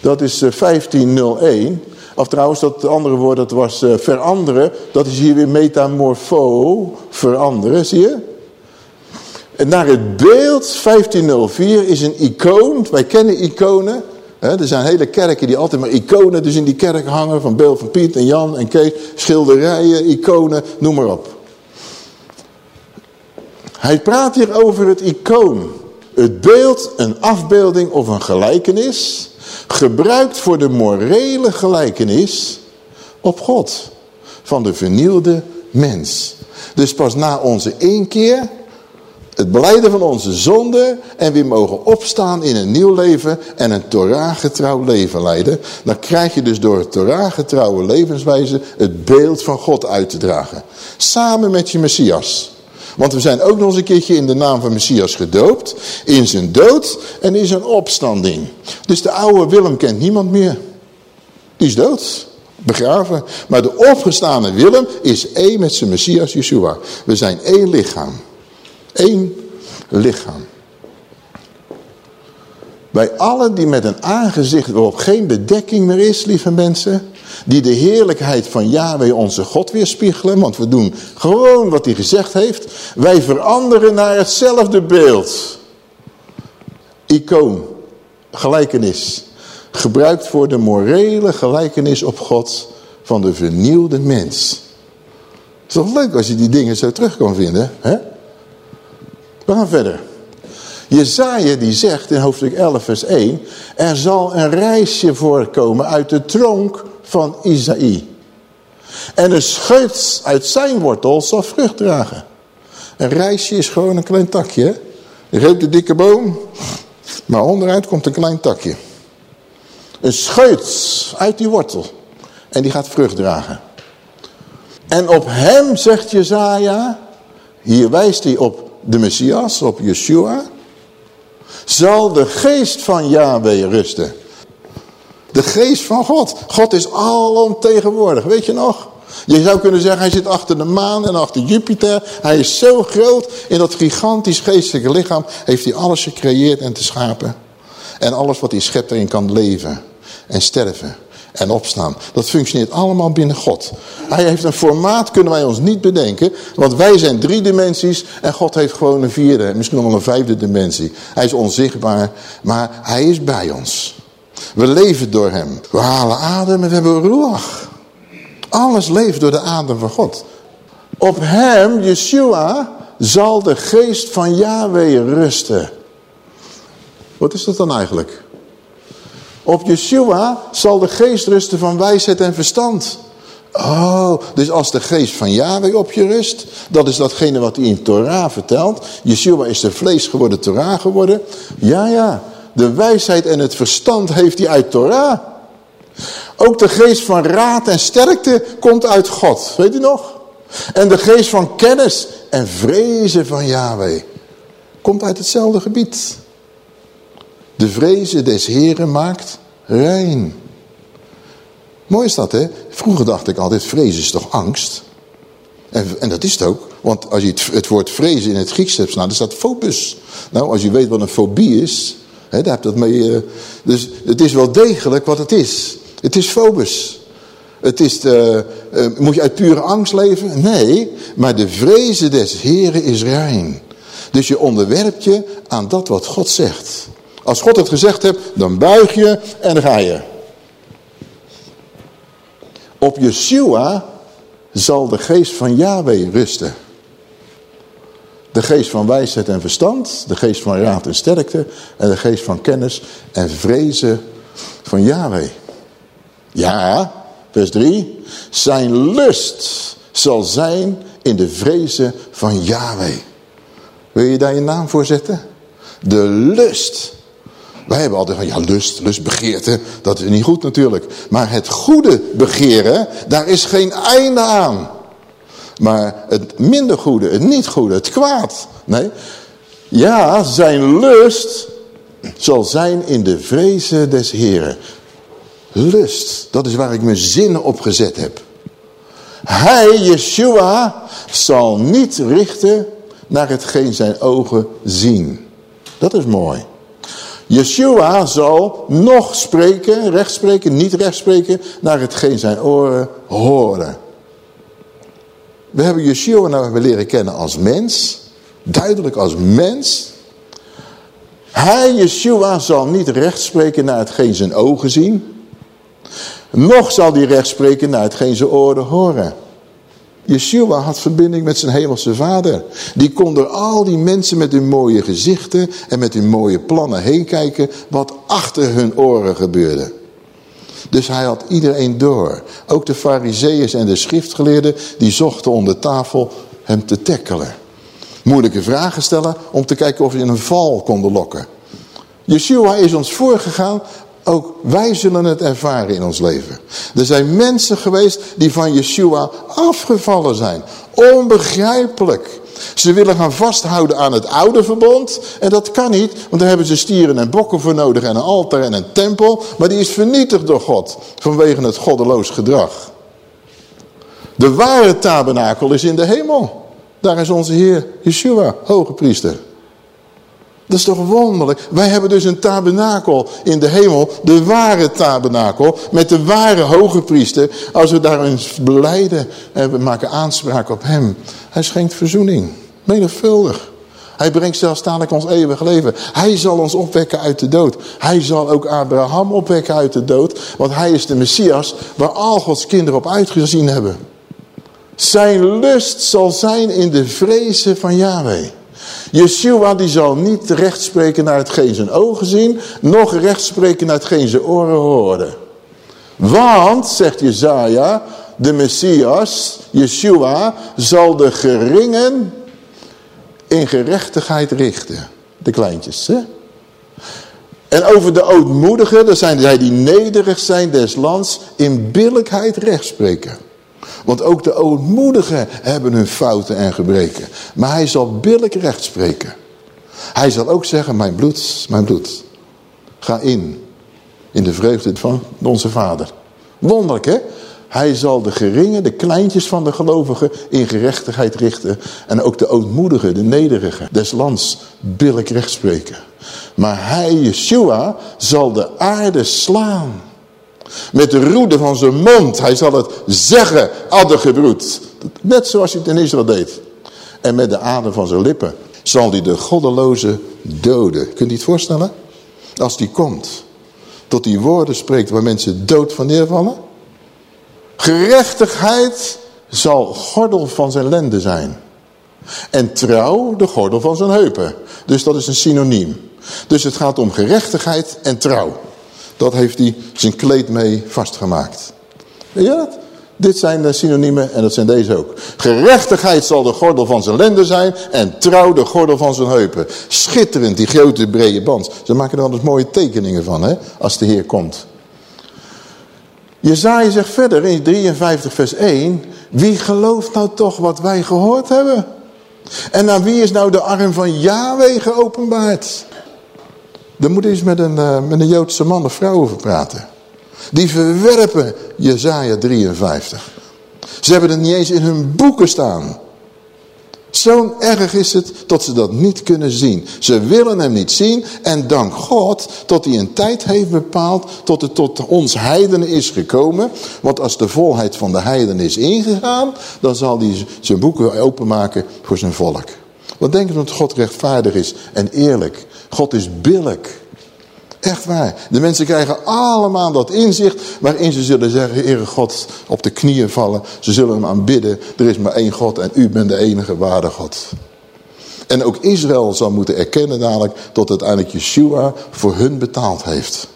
Speaker 1: dat is 1501. Eh, of trouwens, dat andere woord, dat was uh, veranderen. Dat is hier weer metamorfo, veranderen, zie je? En naar het beeld, 1504, is een icoon. Wij kennen iconen er zijn hele kerken die altijd maar iconen dus in die kerk hangen. Van beeld van Piet en Jan en Kees. Schilderijen, iconen, noem maar op. Hij praat hier over het icoon. Het beeld, een afbeelding of een gelijkenis. Gebruikt voor de morele gelijkenis op God. Van de vernielde mens. Dus pas na onze één keer Het beleiden van onze zonde en weer mogen opstaan in een nieuw leven en een Torah-getrouw leven leiden. Dan krijg je dus door het Torah-getrouwe levenswijze het beeld van God uit te dragen. Samen met je Messias. Want we zijn ook nog eens een keertje in de naam van Messias gedoopt. In zijn dood en in zijn opstanding. Dus de oude Willem kent niemand meer. Die is dood. Begraven. Maar de opgestane Willem is één met zijn Messias Yeshua. We zijn één lichaam. Eén lichaam. Bij allen die met een aangezicht waarop geen bedekking meer is, lieve mensen. Die de heerlijkheid van Yahweh onze God weerspiegelen. Want we doen gewoon wat hij gezegd heeft. Wij veranderen naar hetzelfde beeld. Icoon. Gelijkenis. Gebruikt voor de morele gelijkenis op God van de vernieuwde mens. Het is toch leuk als je die dingen zo terug kan vinden. Hè? We gaan verder. Jezaja die zegt in hoofdstuk 11 vers 1. Er zal een reisje voorkomen uit de tronk van Isaïe. En een scheut uit zijn wortel zal vrucht dragen. Een reisje is gewoon een klein takje. Je hebt de dikke boom. Maar onderuit komt een klein takje. Een scheut uit die wortel. En die gaat vrucht dragen. En op hem, zegt Jezaja, hier wijst hij op de Messias, op Yeshua, zal de geest van Yahweh rusten. De geest van God. God is alomtegenwoordig, weet je nog? Je zou kunnen zeggen, hij zit achter de maan en achter Jupiter. Hij is zo groot. In dat gigantisch geestelijke lichaam heeft hij alles gecreëerd en te schapen. En alles wat hij schept erin kan leven en sterven en opstaan. Dat functioneert allemaal binnen God. Hij heeft een formaat, kunnen wij ons niet bedenken. Want wij zijn drie dimensies en God heeft gewoon een vierde, misschien nog wel een vijfde dimensie. Hij is onzichtbaar, maar hij is bij ons. We leven door hem. We halen adem en we hebben ruach. Alles leeft door de adem van God. Op hem, Yeshua, zal de geest van Yahweh rusten. Wat is dat dan eigenlijk? Op Yeshua zal de geest rusten van wijsheid en verstand. Oh, dus als de geest van Yahweh op je rust, dat is datgene wat hij in Torah vertelt. Yeshua is de vlees geworden, Torah geworden. Ja, ja, de wijsheid en het verstand heeft hij uit Torah. Ook de geest van raad en sterkte komt uit God, weet u nog? En de geest van kennis en vrezen van Yahweh komt uit hetzelfde gebied. De vrezen des Heren maakt rein. Mooi is dat, hè? Vroeger dacht ik altijd, vrezen is toch angst? En, en dat is het ook. Want als je het, het woord vrezen in het Grieks hebt, nou, dan staat fobus. Nou, als je weet wat een fobie is, hè, daar heb je dat mee... Uh, dus het is wel degelijk wat het is. Het is fobus. Het is de, uh, moet je uit pure angst leven? Nee, maar de vrezen des Heren is rein. Dus je onderwerpt je aan dat wat God zegt. Als God het gezegd hebt, dan buig je en dan ga je. Op Yeshua zal de geest van Yahweh rusten. De geest van wijsheid en verstand, de geest van raad en sterkte en de geest van kennis en vrezen van Yahweh. Ja, vers 3. Zijn lust zal zijn in de vrezen van Yahweh. Wil je daar je naam voor zetten? De lust wij hebben altijd van, ja, lust, lust, begeerte, dat is niet goed natuurlijk. Maar het goede begeren, daar is geen einde aan. Maar het minder goede, het niet goede, het kwaad. Nee, ja, zijn lust zal zijn in de vrezen des Heren. Lust, dat is waar ik mijn zinnen op gezet heb. Hij, Yeshua, zal niet richten naar hetgeen zijn ogen zien. Dat is mooi. Yeshua zal nog spreken, rechtspreken, niet rechtspreken, naar hetgeen zijn oren horen. We hebben Yeshua nou leren kennen als mens, duidelijk als mens. Hij, Yeshua, zal niet rechtspreken naar hetgeen zijn ogen zien. Nog zal hij rechtspreken naar hetgeen zijn oren horen. Yeshua had verbinding met zijn hemelse vader. Die kon door al die mensen met hun mooie gezichten en met hun mooie plannen heen kijken wat achter hun oren gebeurde. Dus hij had iedereen door. Ook de fariseeërs en de schriftgeleerden die zochten onder tafel hem te tackelen. moeilijke vragen stellen om te kijken of je in een val konden lokken. Yeshua is ons voorgegaan, ook wij zullen het ervaren in ons leven. Er zijn mensen geweest die van Yeshua afgevallen zijn. Onbegrijpelijk. Ze willen gaan vasthouden aan het oude verbond. En dat kan niet, want daar hebben ze stieren en bokken voor nodig en een altaar en een tempel. Maar die is vernietigd door God vanwege het goddeloos gedrag. De ware tabernakel is in de hemel. Daar is onze Heer Yeshua, hoge priester. Dat is toch wonderlijk. Wij hebben dus een tabernakel in de hemel. De ware tabernakel. Met de ware hoge priester. Als we daarin beleiden en we maken aanspraak op hem. Hij schenkt verzoening. Menigvuldig. Hij brengt zelfs dadelijk ons eeuwig leven. Hij zal ons opwekken uit de dood. Hij zal ook Abraham opwekken uit de dood. Want hij is de Messias waar al Gods kinderen op uitgezien hebben. Zijn lust zal zijn in de vrezen van Yahweh. Yeshua die zal niet recht spreken naar hetgeen zijn ogen zien, nog recht spreken naar hetgeen zijn oren horen. Want, zegt Jezaja, de Messias, Yeshua, zal de geringen in gerechtigheid richten. De kleintjes, hè? En over de ootmoedigen, dat zijn zij die nederig zijn des lands, in billijkheid recht spreken. Want ook de ootmoedigen hebben hun fouten en gebreken. Maar hij zal billig recht spreken. Hij zal ook zeggen, mijn bloed, mijn bloed. Ga in. In de vreugde van onze vader. Wonderlijk hè? Hij zal de geringen, de kleintjes van de gelovigen in gerechtigheid richten. En ook de ootmoedigen, de nederigen des lands billig recht spreken. Maar hij, Yeshua, zal de aarde slaan. Met de roede van zijn mond. Hij zal het zeggen, addergebroed. Net zoals hij het in Israël deed. En met de adem van zijn lippen zal hij de goddeloze doden. Kunt u het voorstellen? Als die komt. Tot die woorden spreekt waar mensen dood van neervallen. Gerechtigheid zal gordel van zijn lenden zijn. En trouw de gordel van zijn heupen. Dus dat is een synoniem. Dus het gaat om gerechtigheid en trouw. Dat heeft hij zijn kleed mee vastgemaakt. Weet je dat? Dit zijn de synoniemen en dat zijn deze ook. Gerechtigheid zal de gordel van zijn lenden zijn en trouw de gordel van zijn heupen. Schitterend, die grote brede band. Ze maken er altijd mooie tekeningen van, hè, als de Heer komt. Jezaja zegt verder in 53 vers 1, wie gelooft nou toch wat wij gehoord hebben? En aan wie is nou de arm van Yahweh geopenbaard? Daar moet eens met een, uh, met een Joodse man of vrouw over praten. Die verwerpen Jezaja 53. Ze hebben het niet eens in hun boeken staan. Zo erg is het tot ze dat niet kunnen zien. Ze willen hem niet zien en dank God tot hij een tijd heeft bepaald tot het tot ons heidenen is gekomen. Want als de volheid van de heidenen is ingegaan, dan zal hij zijn boeken openmaken voor zijn volk. Wat denken we dat God rechtvaardig is en eerlijk. God is billig. Echt waar. De mensen krijgen allemaal dat inzicht waarin ze zullen zeggen, Heere God, op de knieën vallen. Ze zullen hem aanbidden. Er is maar één God en u bent de enige ware God. En ook Israël zal moeten erkennen dadelijk dat uiteindelijk Yeshua voor hun betaald heeft.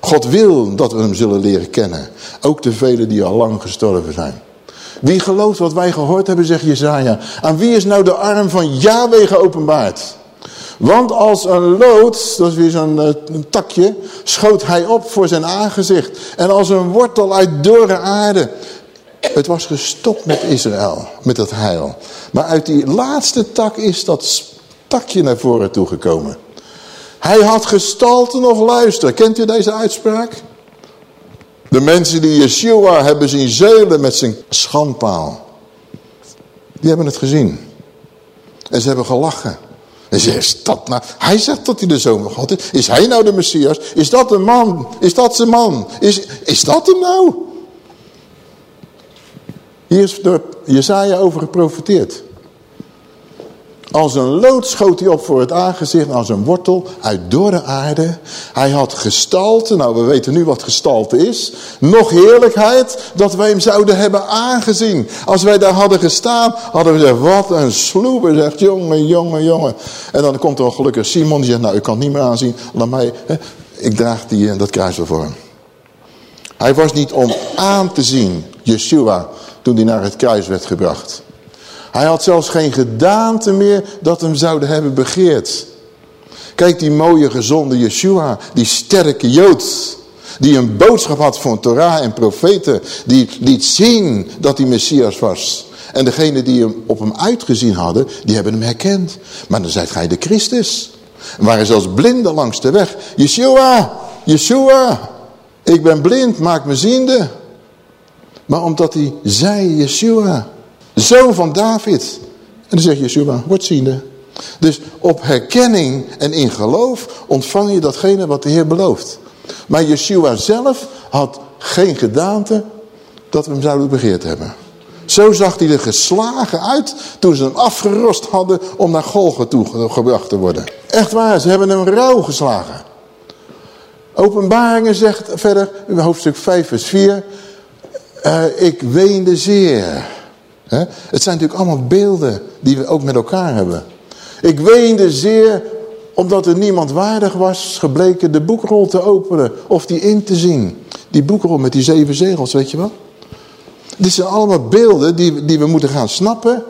Speaker 1: God wil dat we hem zullen leren kennen. Ook de velen die al lang gestorven zijn. Wie gelooft wat wij gehoord hebben, zegt Jezaja. Aan wie is nou de arm van Yahweh geopenbaard? Want als een lood, dat is weer zo'n uh, takje, schoot hij op voor zijn aangezicht. En als een wortel uit dorre aarde. Het was gestopt met Israël, met het heil. Maar uit die laatste tak is dat takje naar voren toegekomen. Hij had gestalte nog luisteren. Kent u deze uitspraak? De mensen die Yeshua hebben zien zeulen met zijn schandpaal. Die hebben het gezien. En ze hebben gelachen. En nou? Hij zegt dat hij de zoon van God is. Is hij nou de Messias? Is dat een man? Is dat zijn man? Is, is dat hem nou? Hier is door Jezaja over geprofiteerd. Als een lood schoot hij op voor het aangezicht, als een wortel uit dorre aarde. Hij had gestalte, nou we weten nu wat gestalte is. Nog heerlijkheid, dat wij hem zouden hebben aangezien. Als wij daar hadden gestaan, hadden we gezegd, wat een sloeber, zegt jongen, jongen, jongen. En dan komt er gelukkig Simon, die zegt, nou ik kan niet meer aanzien, laat mij, hè, ik draag die, eh, dat kruis wel voor hem. Hij was niet om aan te zien, Yeshua, toen hij naar het kruis werd gebracht. Hij had zelfs geen gedaante meer dat hem zouden hebben begeerd. Kijk die mooie gezonde Yeshua, die sterke Jood. Die een boodschap had van Torah en profeten. Die liet zien dat hij Messias was. En degene die hem op hem uitgezien hadden, die hebben hem herkend. Maar dan zei hij de Christus. En waren zelfs blinden langs de weg. Yeshua, Yeshua, ik ben blind, maak me ziende. Maar omdat hij zei Yeshua, zoon van David. En dan zegt Yeshua, word ziende. Dus op herkenning en in geloof ontvang je datgene wat de Heer belooft. Maar Yeshua zelf had geen gedaante dat we hem zouden begeerd hebben. Zo zag hij er geslagen uit toen ze hem afgerost hadden om naar Golgen toe gebracht te worden. Echt waar, ze hebben hem rauw geslagen. Openbaringen zegt verder, in hoofdstuk 5 vers 4, uh, ik weende zeer. Het zijn natuurlijk allemaal beelden die we ook met elkaar hebben. Ik weende zeer omdat er niemand waardig was gebleken de boekrol te openen of die in te zien. Die boekrol met die zeven zegels, weet je wel? Dit zijn allemaal beelden die, die we moeten gaan snappen.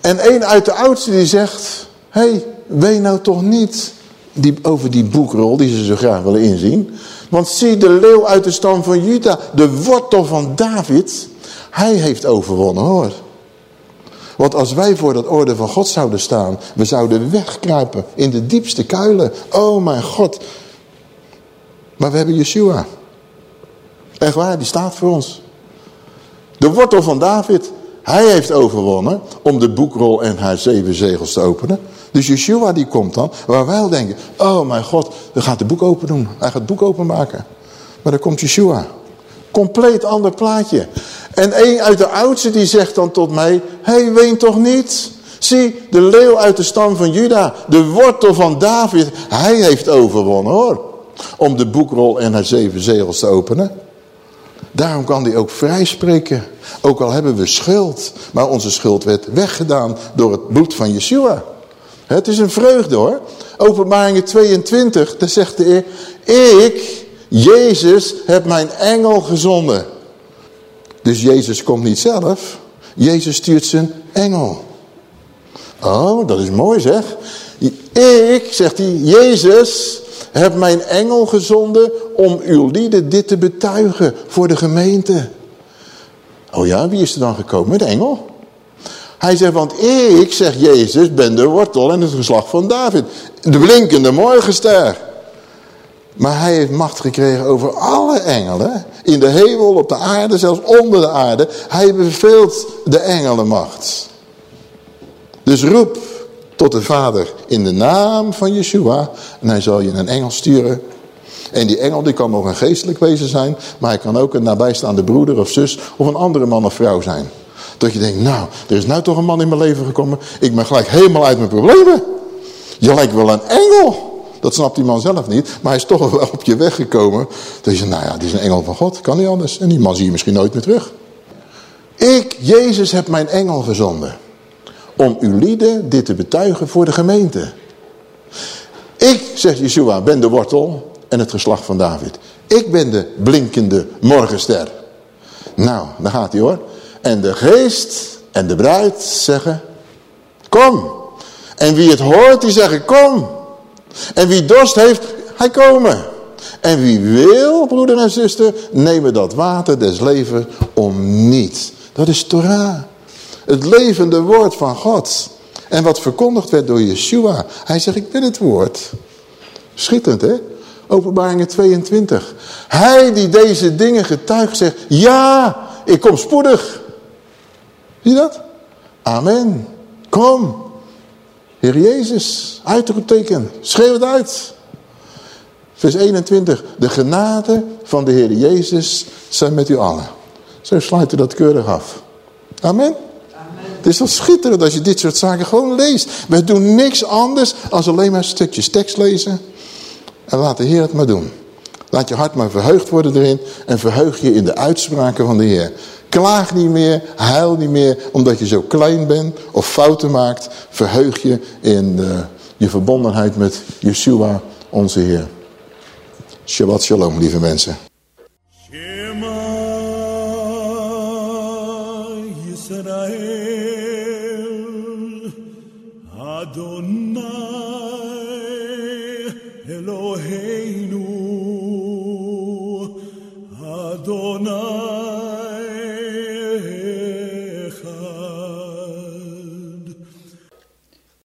Speaker 1: En een uit de oudsten die zegt, hé, hey, ween nou toch niet die, over die boekrol die ze zo graag willen inzien. Want zie de leeuw uit de stam van Juda, de wortel van David, hij heeft overwonnen hoor. Want als wij voor dat orde van God zouden staan, we zouden wegkruipen in de diepste kuilen. Oh mijn God. Maar we hebben Yeshua. Echt waar, die staat voor ons. De wortel van David, hij heeft overwonnen om de boekrol en haar zeven zegels te openen. Dus Yeshua die komt dan, waar wij al denken, oh mijn God, hij gaat het boek open doen. Hij gaat het boek openmaken. Maar dan komt Yeshua. Compleet ander plaatje. En een uit de oudsten die zegt dan tot mij, hey, ween toch niet? Zie, de leeuw uit de stam van Juda, de wortel van David, hij heeft overwonnen hoor. Om de boekrol en haar zeven zegels te openen. Daarom kan hij ook vrij spreken. Ook al hebben we schuld. Maar onze schuld werd weggedaan door het bloed van Yeshua. Het is een vreugde hoor. Openbaringen 22, daar zegt de. Ik, Jezus, heb mijn engel gezonden. Dus Jezus komt niet zelf. Jezus stuurt zijn engel. Oh, dat is mooi zeg. Ik, zegt hij, Jezus, heb mijn engel gezonden om uw lieden dit te betuigen voor de gemeente. Oh ja, wie is er dan gekomen? De engel. Hij zegt, want ik, zegt Jezus, ben de wortel en het geslacht van David. De blinkende morgenster. Maar hij heeft macht gekregen over alle engelen. In de hemel, op de aarde, zelfs onder de aarde. Hij beveelt de engelen macht. Dus roep tot de Vader in de naam van Yeshua. En hij zal je een engel sturen. En die engel die kan nog een geestelijk wezen zijn. Maar hij kan ook een nabijstaande broeder of zus of een andere man of vrouw zijn. Dat je denkt, nou, er is nou toch een man in mijn leven gekomen. Ik ben gelijk helemaal uit mijn problemen. Je lijkt wel een engel. Dat snapt die man zelf niet. Maar hij is toch wel op je weg gekomen. Dat je, nou ja, dit is een engel van God. Kan niet anders. En die man zie je misschien nooit meer terug. Ik, Jezus, heb mijn engel gezonden. Om uw lieden dit te betuigen voor de gemeente. Ik, zegt Yeshua, ben de wortel en het geslacht van David. Ik ben de blinkende morgenster. Nou, daar gaat hij hoor. En de geest en de bruid zeggen, kom. En wie het hoort, die zeggen, kom. En wie dorst heeft, hij komen. En wie wil, broeder en zuster, nemen dat water des levens om niet. Dat is Torah. Het levende woord van God. En wat verkondigd werd door Yeshua. Hij zegt, ik ben het woord. Schitterend, hè? Openbaringen 22. Hij die deze dingen getuigt zegt, ja, ik kom spoedig. Zie je dat? Amen. Kom. Heer Jezus, uitroepteken, schreeuw het uit. Vers 21, de genade van de Heer Jezus zijn met u allen. Zo sluit u dat keurig af. Amen. Amen. Het is wel schitterend als je dit soort zaken gewoon leest. We doen niks anders als alleen maar stukjes tekst lezen. En laat de Heer het maar doen. Laat je hart maar verheugd worden erin. En verheug je in de uitspraken van de Heer. Klaag niet meer, huil niet meer, omdat je zo klein bent of fouten maakt. Verheug je in uh, je verbondenheid met Yeshua, onze Heer. Shabbat shalom, lieve mensen.
Speaker 3: Adonai.